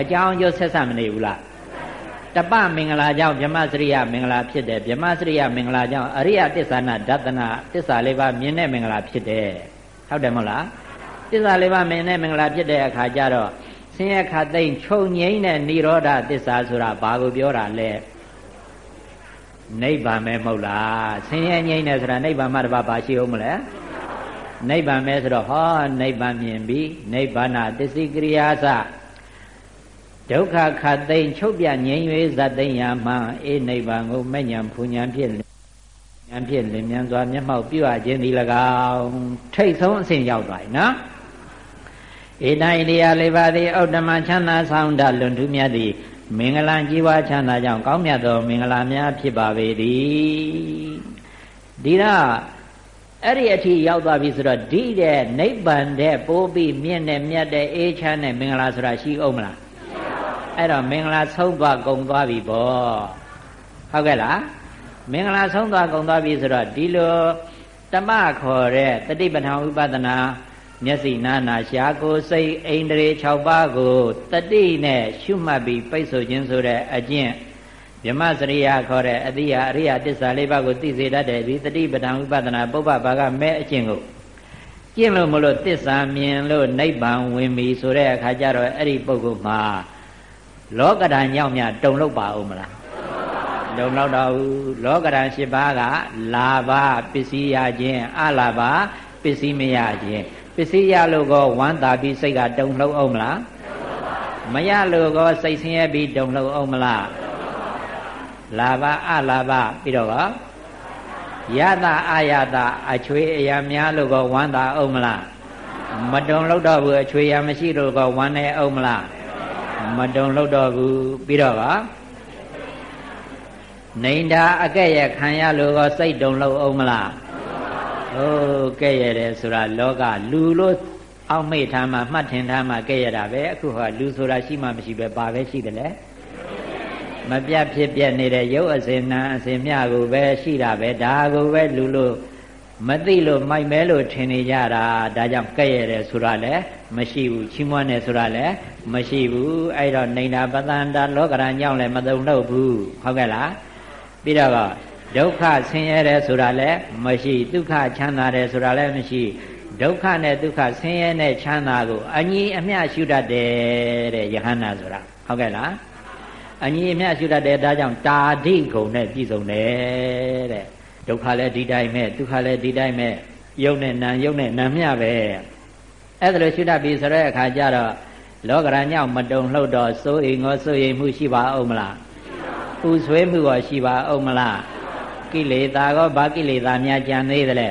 အကြောင်းကျိုးဆက်ဆက်မနေဘူးလား တပမင်္ဂလာကြောင့်ဗြဟ္မစရိယမင်္ဂလာဖြစ်တယ်ဗြဟ္မစရိယမင်္ဂလာကြောင့်အရိယတစ္ဆာနာဒသနာတစ္ဆာလေးပါးမြင်တဲ့မင်္ဂလာဖြစ်တယ်ဟုတ်တယ်မဟုတ်လားတစ္ဆာလေးပါးမြင်တဲ့မင်္ဂလာဖြစ်တဲ့အခါကျတော့ဆင်းရဲခတ်သိမ့်ခြုံငိမ့်တဲ့និရောဓသစ္စာဆိုတာဘာကိုပြောတာလဲနိဗ္ဗာန်ပဲမဟုတ်လားဆင်းရဲငြိမ့်တယ်ဆိုတာနိဗ္ဗာန်မှတပါးပါရှိအောင်မလဲနိဗ္ဗာန်ပဲဆိုတော့ဟောနိဗ္ဗာန်မြင်ပြီနိဗ္ဗာန်သစ္စည်းကရိယာသ ဒုက္ခခတ်သိမ့်ချုပ်ပြငြိမ်း၍ဇတ်သိမ့်ရာမှအေးနိဗ္ဗာန်ကိုမဲ့ညာဖူညာဖြင့်ညာဖြင့်လင်မြန်စွာမျက်မှောက်ပြုအပ်ခြင်းသည်၎င်းထိတ်ဆုံးအစဉ်ရောက်သွားပြီနော်ဧတံဣရိယာလေးပါးသည်ဩတ္တမချမ်းသာဆောင်တလွန်ထူးမြတ်သည်မင်္ဂလာကြီးပွားချမ်းသာကြောင့်ကောင်းမြတ်သောမင်္ဂလာများဖြစ်ပါပေသည်ဒီတော့အဲ့ဒီအထိရောက်သွားပြီဆိုတော့ဒီတဲ့နိဗ္ဗာန်တဲ့ပိုးပြီးမြင့်တဲ့မြတ်တဲ့အေးချမ်းတဲ့မင်္ဂလာဆိုတာရှိအောင်မလား အဲ့တော့မင်္ဂလာဆုံးသွားကုန်သွားပြီပေါ့ဟုတ်ကဲ့လားမင်္ဂလာဆုံးသွားကုန်သွားပြီဆိုတော့ဒီလိုတမခေါ်တဲ့တတိပဋ္ဌာန်ဥပဒနာမျက်စိနာနာရှားကိုစိတ်အိန္ဒြေ6ပါးကိုတတိနဲ့ရှုမှတ်ပြီးပိတ်ဆိုခြင်းဆိုတဲ့အကျင့်မြမစရိယာခေါ်တဲ့အတိယအရိယတစ္ဆာလေးပါးကိုသိစေတတ်တဲ့ဒီတတိပဋ္ဌာန်ဥပဒနာပုပ္ပဘာကမဲ့အကျင့်ကိုကျင့်လို့မလို့တစ္ဆာမြင်လို့နိဗ္ဗာန်ဝင်ပြီဆိုတဲ့အခါကျတော့အဲ့ဒီပုဂ္ဂိုလ်မှာ လောကဓာညောင်းမြတုံလောက်ပါဦးမလားတုံလောက်တော့ဘူးလောကဓာ၈ပါးကလာဘပစ္စည်းရခြင်းအလာဘပစ္စည်းမရခြင်းပစ္စည်းရလို့ကောဝမ်းသာပြီးစိတ်ကတုံလှုပ်အောင်မလားမရလို့ကောစိတ်ဆင်းရဲပြီးတုံလှုပ်အောင်မလားလာဘအလာဘပြီးတော့ကောယတာအာယတာအချွေအရာများလို့ကောဝမ်းသာအောင်မလားမတုံလှုပ်တော့ဘူးအချွေရမရှိလို့ကောဝမ်းနေအောင်မလား မတုံလှုပ်တော့ဘူးပြီးတော့ကောနေတာအကဲ့ရခံရလို့ကောစိတ်တုံလှုပ်အောင်မလားဟိုးကဲ့ရတယ်ဆိုတာလောကလူလို့အောက်မေ့ထားမှမှတ်ထင်ထားမှကဲ့ရတာပဲအခုဟာလူဆိုတာရှိမှမရှိပဲဘာပဲရှိတယ်လဲမပြတ်ဖြစ်ပြက်နေတဲ့ရုပ်အစဉ်နာအစဉ်မြကိုပဲရှိတာပဲဒါကိုပဲလူလို့မသိလို့မိုက်မဲလို့ထင်နေကြတာဒါကြောင့်ကဲ့ရတယ်ဆိုတာလည်းမရှိဘူးချီးမွမ်းတယ်ဆိုတာလည်း မရှိဘူးအဲ့တော့နေတာပတန္တာလောကရန်ကြောင့်လည်းမသုံးတော့ဘူးဟုတ်ကဲ့လားပြီးတော့ဒုက္ခဆင်းရဲတယ်ဆိုတာလည်းမရှိဒုက္ခချမ်းသာတယ်ဆိုတာလည်းမရှိဒုက္ခနဲ့ဒုက္ခဆင်းရဲနဲ့ချမ်းသာကိုအညီအမျှရှုတတ်တယ်တဲ့ယဟန္တာဆိုတာဟုတ်ကဲ့လားအညီအမျှရှုတတ်တယ်ဒါကြောင့်တာဓိဂုံနဲ့ပြည့်စုံတယ်တဲ့ဒုက္ခလည်းဒီတိုင်းပဲဒုက္ခလည်းဒီတိုင်းပဲယုံနဲ့နံယုံနဲ့နံမျှပဲအဲ့ဒါလိုရှုတတ်ပြီဆိုတဲ့အခါကျတော့ လောကရညောင်မတုံလှုပ်တော့စိုးအိမ်ငေါစိုးရိမ်မှုရှိပါအောင်မလားပူဆွေးမှုရောရှိပါအောင်မလားကိလေသာကောဘာကိလေသာများကြံသေးသလဲ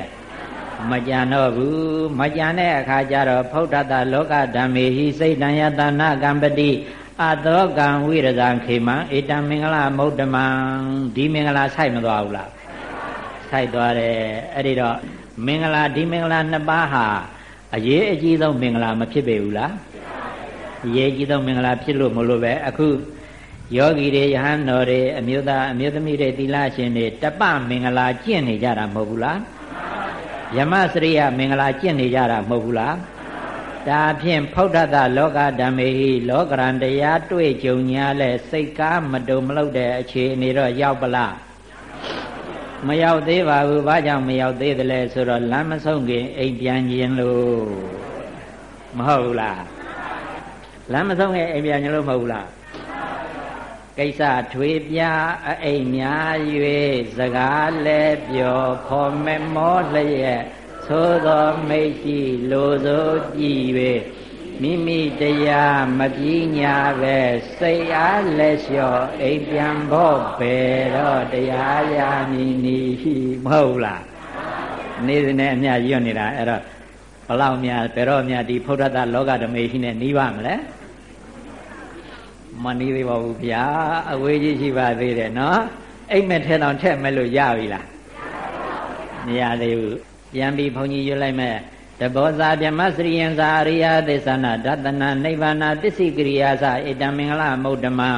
မကြံတော့ဘူးမကြံတဲ့အခါကျတော့ဖုဒ္ဓတလောကဓမ္မေဟိစိတ်တံယတနာကံပတိအသောကံဝိရဇံခေမံဧတံမင်္ဂလမௌတမံဒီမင်္ဂလာဆိုင်မသွားဘူးလားဆိုင်သွားတယ်အဲ့ဒီတော့မင်္ဂလာဒီမင်္ဂလာနှစ်ပါးဟာအရေးအကြီးဆုံးမင်္ဂလာမဖြစ်ပေဘူးလား အရေးကြီးဆုံးမင်္ဂလာဖြစ်လို့မလို့ပဲအခုယောဂီတွေယဟန်တော်တွေအမျိုးသားအမျိုးသမီးတွေသီလရှင်တွေတပမင်္ဂလာကျင့်နေကြတာမဟုတ်ဘူးလားယမစရိယမင်္ဂလာကျင့်နေကြတာမဟုတ်ဘူးလားဒါဖြင့်ဖုဒ္ဓတလောကဓမ္မေဟိလောကရန်တရားတွေ့ကြုံညာလဲစိတ်ကားမတုံမလောက်တဲ့အခြေအနေတော့ရောက်ပလားမရောက်သေးပါဘူးဘာကြောင့်မရောက်သေးသလဲဆိုတော့လမ်းမဆုံးခင်အိမ်ပြန်ခြင်းလို့မဟုတ်ဘူးလား လမ်းမဆုံးခင်အိမ်ပြန်ခြင်းလို့မဟုတ်ဘူးလားကိစ္စထွေပြအိမ်များ၍စကားလဲပြောခေါ်မမောလျက်သို့သောမိတ်ရှိလိုစိုးကြည်၍မိမိတရားမပြီးညာပဲစိတ်အားလက်လျှော့အိမ်ပြန်ဖို့ပဲတော့တရားရမည်နီမဟုတ်လားနေ့စဉ်နဲ့အမြရွတ်နေတာအဲ့တော့ဘလောက်များဘယ်တော့များဒီဖုဒ္ဓတလောကဓမေရှိနဲ့နှီးပါမလဲ မနီးသေးပါဘူးဗျာအဝေးကြီးရှိပါသေးတယ်နော်အိမ်မက်ထဲတောင်ထက်မဲ့လို့ရပြီလားမရသေးဘူးပြန်ပြီးဘုန်းကြီးရွတ်လိုက်မဲ့တဘောဇာဗြဟ္မစရိယံဇာအရိယသစ္ဆနာဒတနာနိဗ္ဗာနာပစ္စည်းကရိယာသဣတံမင်္ဂလမௌတမံ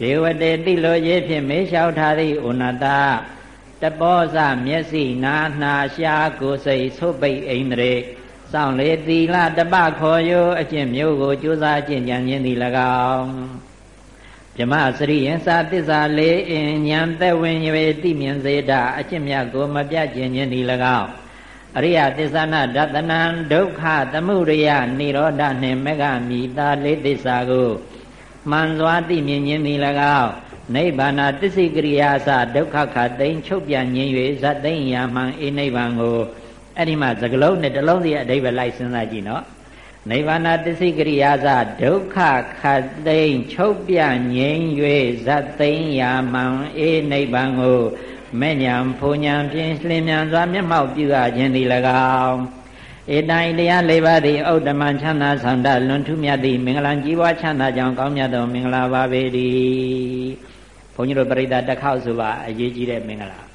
ဒေဝတေတိလိုရေးဖြင့်မေးလျှောက်ထားသည့်ဩနတတပောဇမျက်စိနာနှာရှားကိုယ်စိတ်သုပိတ်အိန္ဒြေစောင့်လေသီလတပခေါ်ယောအကျင့်မျိုးကိုကြိုးစားကျင့်ကြံခြင်းသည်၎င်း ဗြမစရိယံစာတစ္ဆာလေးအင်ဉာဏ်သက်ဝင်၍တိမြင်စေတာအကျင့်မြတ်ကိုမပြတ်ကျင်ခြင်းသည်၎င်းအရိယသစ္ဆနာဒသနံဒုက္ခသမုဒယនិရောဓနှင့်မေဃမိတာလေးသစ္စာကိုမှန်စွာသိမြင်ခြင်းသည်၎င်းနိဗ္ဗာန်တစ္ဆိကရိယာစဒုက္ခခသိမ့်ချုပ်ပြန်ခြင်း၍ဇတ်သိမ့်ရာမှန်အေနိဗ္ဗာန်ကိုအဲ့ဒီမှာသကလုံးနဲ့တလုံးစီအဓိပ္ပာယ်လိုက်စဉ်းစားကြည့်နော် နိဗ္ဗာန်တစ္ဆိကရိယာစဒုက္ခခသိမ့်ချုပ်ပြန်ငြိမ်း၍ဇတ်သိမ့်ရာမှန်အေနိဗ္ဗာန်ကိုမဲ့ညာဖုန်ညာဖြင့်လင်းမြန်စွာမျက်မှောက်ပြုအပ်ခြင်းသည်၎င်းဧတိုင်တရား၄ပါးသည်ဥဒ္ဓမချမ်းသာဆောင်တလွန်ထူးမြတ်သည့်မင်္ဂလာကြီးပွားချမ်းသာကြောင်းကောင်းမြတ်သောမင်္ဂလာပါပေ၏ဘုန်းကြီးတို့ပြိဿတစ်ခေါက်ဆိုပါအရေးကြီးတဲ့မင်္ဂလာ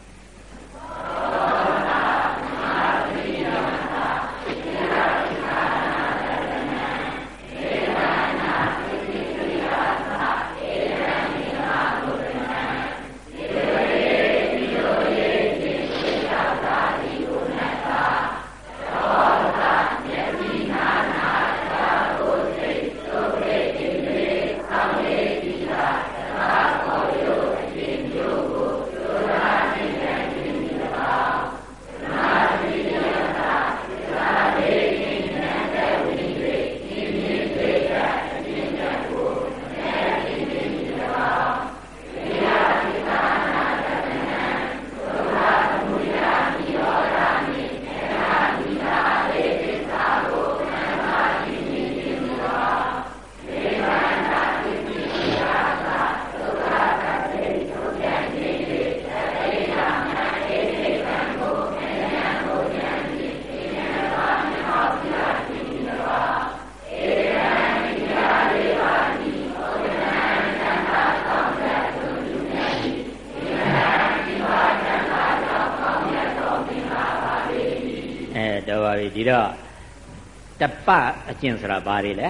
ပအကျင့်ဆိုတာဘာတွေလဲ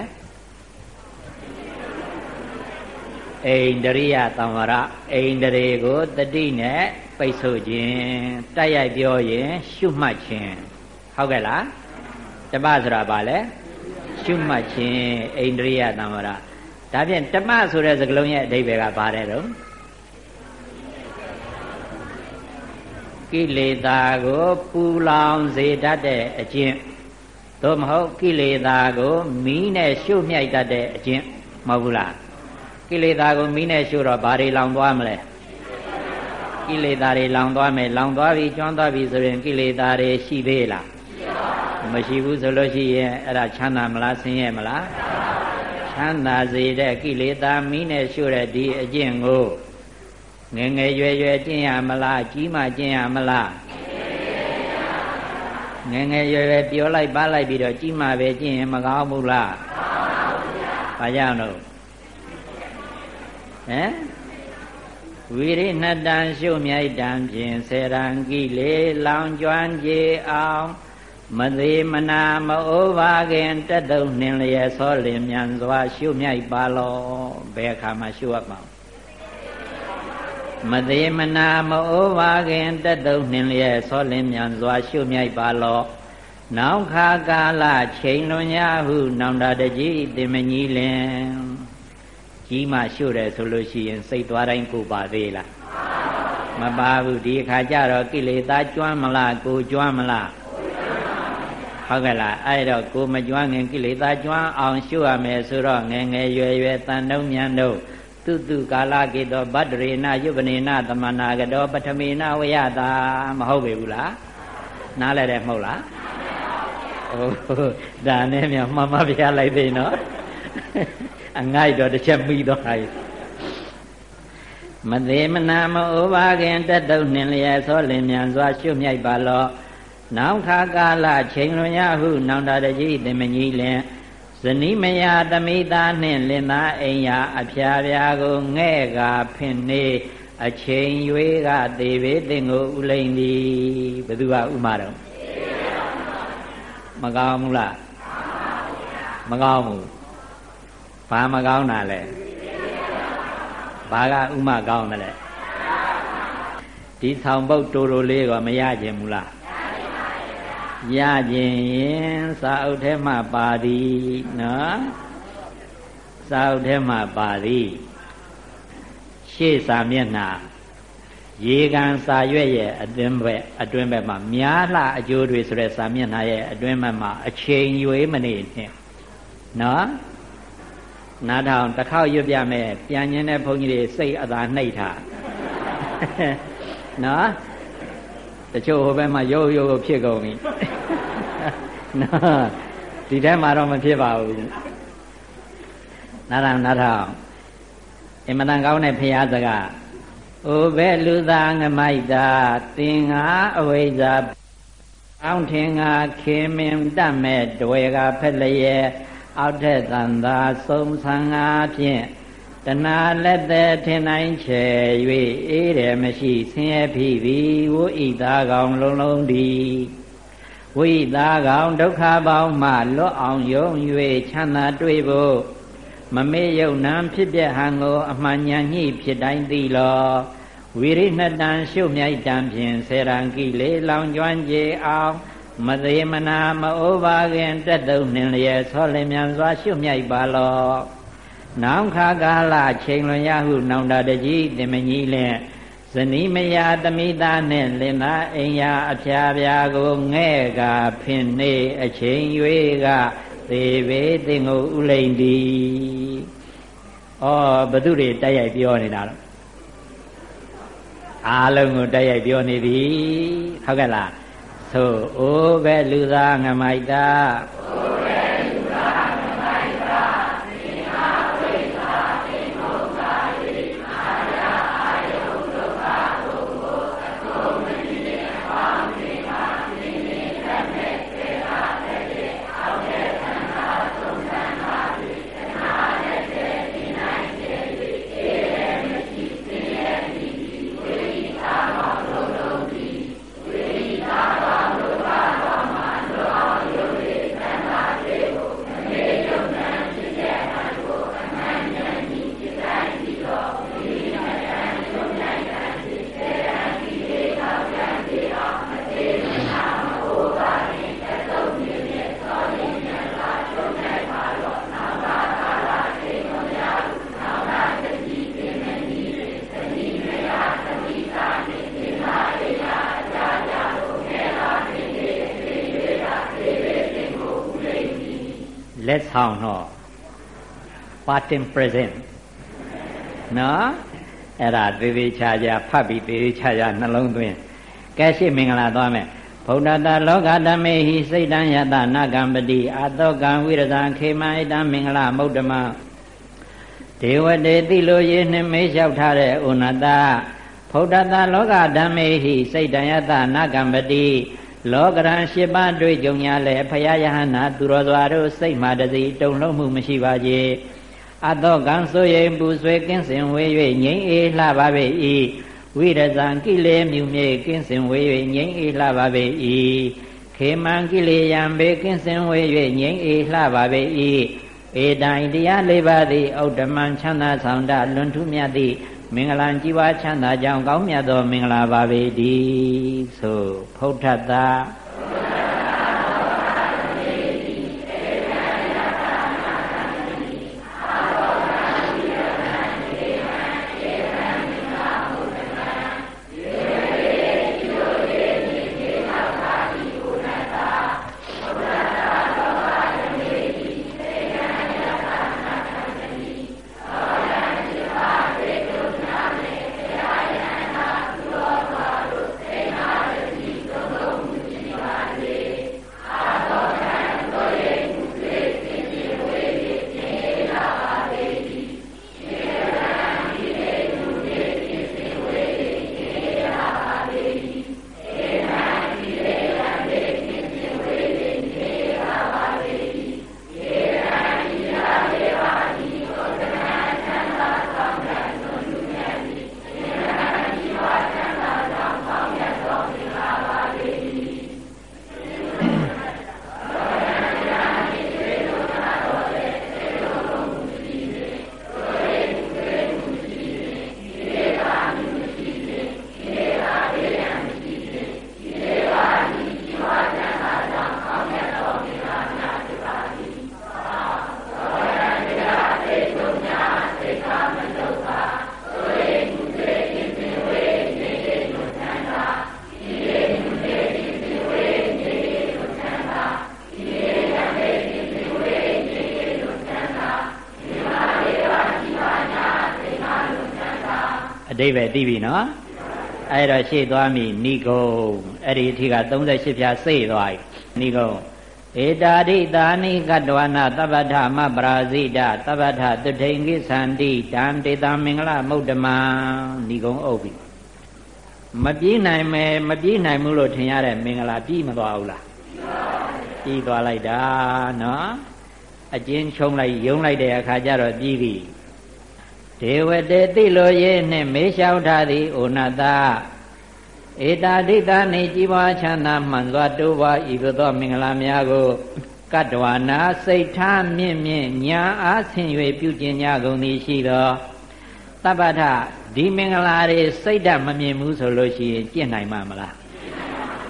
အိန္ဒရိယသံဝရအိန္ဒြေကိုတတိနဲ့ပိတ်ဆို့ခြင်းတိုက်ရိုက်ပြောရင်ရှုမှတ်ခြင်းဟုတ်ကဲ့လားတပဆိုတာဘာလဲရှုမှတ်ခြင်းအိန္ဒရိယသံဝရဒါဖြင့်တမဆိုတဲ့စကားလုံးရဲ့အဓိပ္ပာယ်ကဘာလဲတော့ကိလေသာကိုပူလောင်စေတတ်တဲ့အကျင့် သို့မဟုတ်ကိလေသာကိုမီးနဲ့ရှို့မြိုက်တတ်တဲ့အကျင့်မဟုတ်ဘူးလားကိလေသာကိုမီးနဲ့ရှို့တော့ဘာတွေလောင်သွားမလဲကိလေသာတွေလောင်သွားမယ်လောင်သွားပြီကျွမ်းသွားပြီဆိုရင်ကိလေသာတွေရှိသေးလားမရှိဘူးဆိုလို့ရှိရင်အဲ့ဒါချမ်းသာမလားဆင်းရဲမလားချမ်းသာစေတဲ့ကိလေသာမီးနဲ့ရှို့တဲ့ဒီအကျင့်ကိုငယ်ငယ်ရွယ်ရွယ်ကျင့်ရမလားကြီးမှကျင့်ရမလား ငယ်ငယ်ရွယ်ရွယ်ပြောလိုက်ပါလိုက်ပြီးတော့ကြီးမှပဲကျင့်ရင်မကောင်းဘူးလားဘာကြောင့်လို့ဟမ်ဝိရိဏတံရှုမြိုက်တံဖြင့်စေရန်ကိလေလောင်ကျွမ်းကြအောင်မသေးမနာမအိုးပါခင်တက်တုံနှင်လျက်ဆောလင်မြန်စွာ ရှုမြိုက်ပါလောဘယ်အခါမှရှုရမှာ မသေးမနာမအိုးပါခင်တက်တုံနှင်လျက်ဆောလင်းမြန်စွာရှုမြိုက်ပါလော့နောင်ခါကာလချိန်လွန်ညာဟုနောင်တာတကြီးတင်မကြီးလင်ကြီးမှရှုတယ်ဆိုလို့ရှိရင်စိတ်သွားတိုင်းကိုပါသေးလားမပါဘူးဒီအခါကျတော့ကိလေသာကျွမ်းမလားကိုကျွမ်းမလားဟုတ်ကဲ့လားအဲ့တော့ကိုမကျွမ်းခင်ကိလေသာကျွမ်းအောင်ရှုရမယ်ဆိုတော့ငယ်ငယ်ရွယ်ရွယ်တန်တုံးမြန်တို့ သူတုကာလကေတောဗတ္တရေနယုပနေနသမနာကတောပထမေနဝယတာမဟုတ်ပေဘူးလားနားလဲတယ်မဟုတ်လားဟိုဒါနဲ့မြမမပြလိုက်သေးနော်အငိုက်တော့တစ်ချက်ပြီးတော့ဟာမသေးမနာမဩဘာခင်တက်တုံနှင်လျက်သောလင်မြန်စွာရှုမြိုက်ပါလောနောင်ခါကာလချိန်လွန်ရဟု နောင်တတကြီးတင်မကြီးလင် ဇနီးမယာသမိသားနှင့်လင်သားအိမ်ယာအဖျားပြားကိုငဲ့ကဖင်နေအချိန်ရွေးကသေဘေးတင်ကိုဥလိန်သည်ဘယ်သူကဥမာတော့မကောင်းဘူးလားမကောင်းဘူးဘာမကောင်းတာလဲဘာကဥမာကောင်းတယ်လဲဒီဆောင်ပုတ်တူတူလေးကမရခြင်းဘူးလား ရခြင်းရင်စာအုပ်ထဲမှာပါသည်နော်စာအုပ်ထဲမှာပါသည်ရှေ့စာမျက်နှာရေကန်စာရွက်ရဲ့အတွင်းဘက်အတွင်းဘက်မှာများလှအကျိုးတွေဆိုတဲ့စာမျက်နှာရဲ့အတွင်းဘက်မှာအချိန်ရွေးမနေနဲ့နော်နားထောင်တစ်ခေါက်ရွတ်ပြမယ်ပြန်ញင်းတဲ့ဘုန်းကြီးတွေစိတ်အသာနှိပ်ထားနော်တချို့ဟိုဘက်မှာရိုးရိုးဖြစ်ကုန်ပြီ နော်ဒီထဲမှာတော့မဖြစ်ပါဘူးနားထောင်နားထောင်အင်မတန်ကောင်းတဲ့ဖရာစကားအိုဘဲလူသားငမိုက်တာသင်္ဃာအဝိဇ္ဇာအောင်းထင်ငါခေမင်တတ်မဲ့တွေကဖက်လျက်အောက်ထက်သံသာဆုံးဆံငါဖြင့်တဏှာလက်သက်ထင်တိုင်းချေ၍အေးတယ်မရှိဆင်းရဲဖြစ်ပြီးဝိဣသားကောင်လုံးလုံးဒီ ဝိသားကောင်ဒုက္ခပေါင်းမှလွတ်အောင်ယုံ၍ချမ်းသာတွေ့ဖို့မမေ့ယုံနံဖြစ်ပြဟံကိုအမှန်ညာညှိဖြစ်တိုင်းသိလောဝိရိဏတံရှုမြိုက်တံဖြင့်ဆေရံကိလေလောင်ကျွမ်းကြအောင်မသေးမနာမအိုးပါခင်တက်တုံနှင်လျက်ဆောလင်မြန်စွာရှုမြိုက်ပါလောနောင်ခါကာလချိန်လွန်ရဟု နောင်တတကြီးတင်မကြီးလင် ဇနီးမယာသမိသားနှင့်လင်သားအိမ်ယာအဖျားပြာကိုငဲ့ကဖင်နေအချိန်၍ကသေဘေတင်ကိုဥလိန်ဒီဩဘသူတွေတိုက်ရိုက်ပြောနေတာတော့အားလုံးကိုတိုက်ရိုက်ပြောနေပြီဟုတ်ကဲ့လားသို့အိုးပဲလူသားငမိုက်တာအိုး ဆောင်တော့ parting present နော်အဲ့ဒါသေသေးချာချာဖတ်ပြီးသေသေးချာချာနှလုံးသွင်းကဲရှိမင်္ဂလာသွားမယ်ဗုဒ္ဓတာလောကဓမေဟိစိတ်တံယတနာကံပတိအတောကံဝိရဇံခေမဣတံမင်္ဂလာမုဒ္ဓမဒေဝတေတိလိုရေနှင့်မေးလျှောက်ထားတဲ့ဩနတဗုဒ္ဓတာလောကဓမေဟိစိတ်တံယတနာကံပတိ လောကရန်၈ပါးတွေ့ကြုံရလဲဖရာယဟနာသူတော်စွာတို့စိတ်မှတစီတုံလုံးမှုမရှိပါကြအတောကံဆိုရင်ပူဆွေကင်းစင်ဝေ၍ငြိမ်းအေးလှပါပေ၏ဝိရဇံကိလေမြူမြေကင်းစင်ဝေ၍ငြိမ်းအေးလှပါပေ၏ခေမံကိလေယံဘေကင်းစင်ဝေ၍ငြိမ်းအေးလှပါပေ၏ဧတိုင်တရားလေးပါးသည်ဩတ္တမံချမ်းသာဆောင်တလွန်ထူးမြတ်သည့် မင်္ဂလာကြီးပွားချမ်းသာကြောင်းကောင်းမြတ်သောမင်္ဂလာပါပေတည်းဆိုဖုဋ္ဌတာ ဓိပ္ပာယ်သိပြီနော်အဲ့တော့ရှေ့သွားပြီဏိကုံအဲ့ဒီအထိက38ဖြာစိတ်သွားပြီဏိကုံဧတာရိတာနိကတဝနာတပ္ပထမပရာဇိတတပ္ပထတုထိန်ကိသန္တိတံတေတာမင်္ဂလမုဒ္ဓမံဏိကုံအုပ်ပြီမပြေးနိုင်မယ်မပြေးနိုင်ဘူးလို့ထင်ရတဲ့မင်္ဂလာပြေးမသွားဘူးလားပြေးသွားလိုက်တာနော်အကျဉ်းချုံလိုက်ယုံလိုက်တဲ့အခါကျတော့ပြေးပြီ ဒေဝတေတိလိုရေးနှင့်မေးလျှောက်ထားသည်ဩနတာဧတာဒိတာနေជីပွားချမ်းသာမှန်စွာတိုးပွားဤသို့သောမင်္ဂလာများကိုကတ္တဝနာစိတ်ထားမြင့်မြင့်ညာအားဆင်၍ပြုကျင်ကြကုန်သည်ရှိသောတပ္ပထဒီမင်္ဂလာတွေစိတ်ဓာတ်မမြင်ဘူးဆိုလို့ရှိရင်ကျင့်နိုင်မှာမလား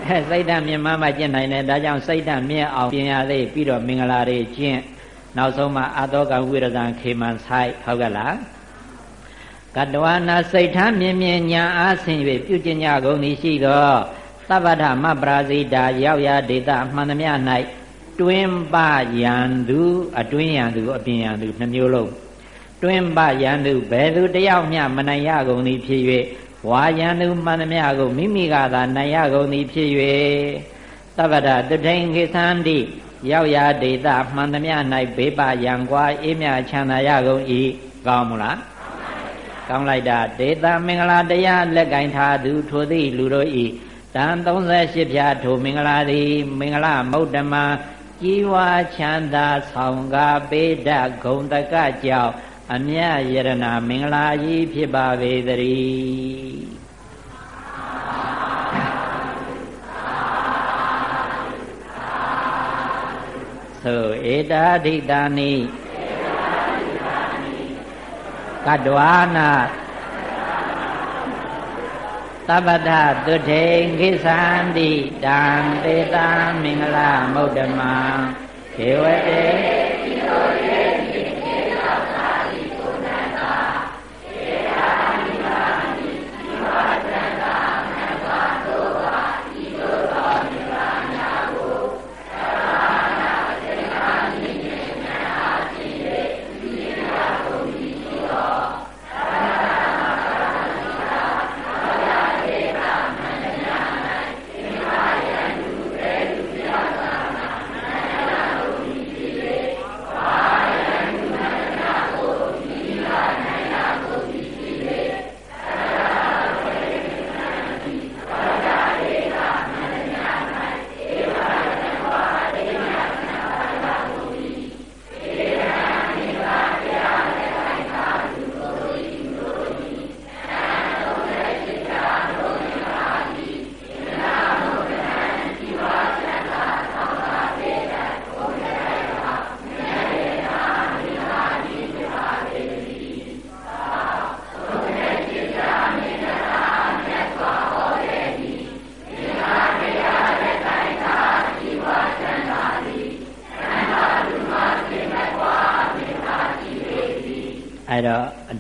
အဲစိတ်ဓာတ်မြင်မှမှကျင့်နိုင်တယ်ဒါကြောင့်စိတ်ဓာတ်မြင့်အောင်ပြင်ရသေးပြီးတော့မင်္ဂလာတွေကျင့်နောက်ဆုံးမှအတောကဝိရဇံခေမန်ဆိုင်ဟုတ်ကလား ကတဝနာစိတ်ထားမြင်မြင်ညာအားဆင်၍ပြုကျင်ကြကုန်သည်ရှိသောသဗ္ဗထမပရာဇိတာရောက်ရာဒေတာမှန်သမျှ၌တွင်ပယံသူအတွင်းယံသူအပြင်ယံသူနှမျိုးလုံးတွင်ပယံသူဘယ်သူတယောက်မျှမနိုင်ရကုန်သည်ဖြစ်၍ဝါယံသူမှန်သမျှကိုမိမိကသာနိုင်ရကုန်သည်ဖြစ်၍သဗ္ဗတတထိန်ခေသန္တိရောက်ရာဒေတာမှန်သမျှ၌ဘေးပယံကွာအေးမြချမ်းသာရကုန်၏ကောင်းမလား ကောင်းလိုက်တာဒေတာမင်္ဂလာတရားလက်ကင်ထားသူထိုသည့်လူတို့ဤတန်38ဖြာထိုမင်္ဂလာသည်မင်္ဂလာမုဒ္ဓမာကြီးဝါချမ်းသာဆောင်ကားပေဒဂုံတကကြောင့်အမြတ်ယရနာမင်္ဂလာကြီးဖြစ်ပါပေသတည်းသို့ဧတာဒိတာနိ ကတ္တဝါနာသဗ္ဗတတုထေခိသန္တိတံတေတာမင်္ဂလာမုဒ္ဓမံဒေဝတေ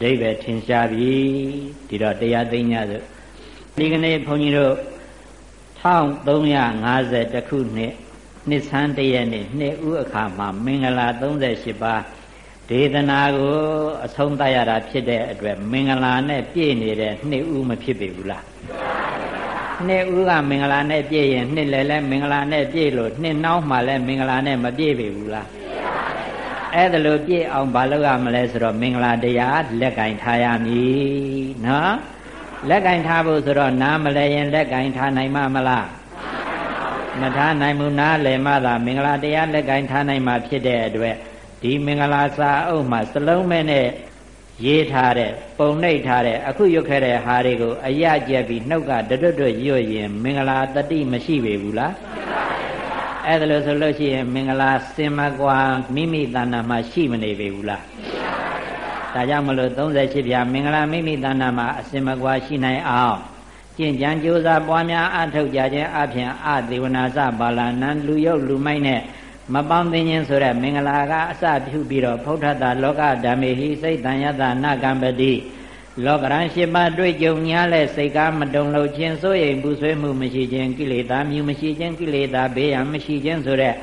တော့အတိဘယ်ထင်ရှားပြီဒီတော့တရားသိညာဆိုဒီကနေ့ဘုန်းကြီးတို့1350ခုနှစ်နှစ်ဆန်းတရက်နေ့နှစ်ဦးအခါမှာမင်္ဂလာ38ပါးဒေသနာကိုအဆုံးသတ်ရတာဖြစ်တဲ့အတွက်မင်္ဂလာနဲ့ပြည့်နေတဲ့နှစ်ဦးမဖြစ်ပေဘူးလားနှစ်ဦးကမင်္ဂလာနဲ့ပြည့်ရင်နှစ်လည်းလည်းမင်္ဂလာနဲ့ပြည့်လို့နှစ်နှောင်းမှလည်းမင်္ဂလာနဲ့မပြည့်ပေဘူးလား အဲ့ဒါလို့ပြည့်အောင်မလုပ်ရမလဲဆိုတော့မင်္ဂလာတရားလက်ကင်ထားရမည်နော်လက်ကင်ထားဖို့ဆိုတော့နားမလဲရင်လက်ကင်ထားနိုင်မှာမလားမထားနိုင်ဘူးနားလည်မှသာမင်္ဂလာတရားလက်ကင်ထားနိုင်မှာဖြစ်တဲ့အတွက်ဒီမင်္ဂလာစာအုပ်မှာစလုံးမဲနဲ့ရေးထားတဲ့ပုံနှိပ်ထားတဲ့အခုရွတ်ခဲ့တဲ့ဟာတွေကိုအရကျက်ပြီးနှုတ်ကတွတ်တွတ်ရွတ်ရင်မင်္ဂလာတတိမရှိပေဘူးလား အဲ့ဒါလို့ဆိုလို့ရှိရင်မင်္ဂလာစင်မကွာမိမိတဏ္ဍာမှာရှိမနေပေဘူးလားဒါကြောင့်မလို့38ပြမင်္ဂလာမိမိတဏ္ဍာမှာအစင်မကွာရှိနိုင်အောင်ကျင့်ကြံကြိုးစားပွားများအထောက်ကြခြင်းအပြင်အသေးဝနာစပါဠနံလူယုတ်လူမိုက်နဲ့မပေါင်းသိခြင်းဆိုတဲ့မင်္ဂလာကအစပြုပြီးတော့ဖုဋ္ဌတလောကဓမ္မေဟိစိတ်တန်ယတနာကံပတိ လောကရန်၈ပါးတွေ့ကြုံများလဲစိတ်ကားမတုံလို့ခြင်းစိုးရိမ်ပူဆွေးမှုမရှိခြင်းကိလေသာမြူမရှိခြင်းကိလေသာဘေးရန်မရှိခြင်းဆိုတဲ့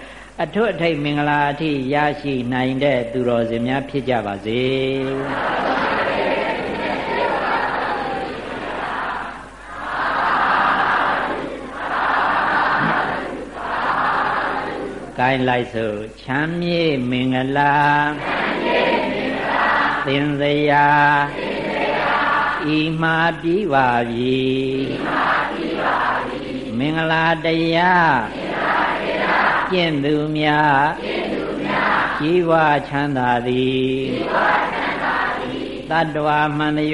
အထွတ်အထိပ်မင်္ဂလာအထိရရှိနိုင်တဲ့သူတော်စင်များဖြစ်ကြပါစေ။ကိုင်းလိုက်စို့ချမ်းမြေမင်္ဂလာချမ်းမြေမင်္ဂလာသင်္ဇယာသင်္ဇယာ ဤမှပြီးပါပြီမင်္ဂလာတရားကျင့်သူများကြီးဝချမ်းသာသည်တတ္တဝါမှန်၍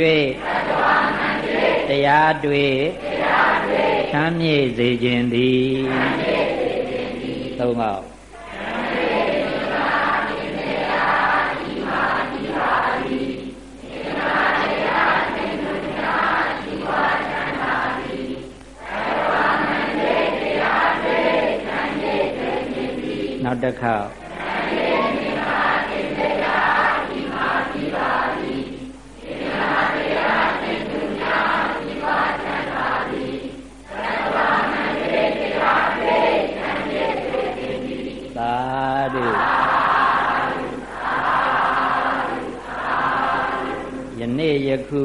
တရားတွေချမ်းမြေ့စေခြင်းသည်သုံးပါ တစ်ခါသာဓုယနေ့ယခု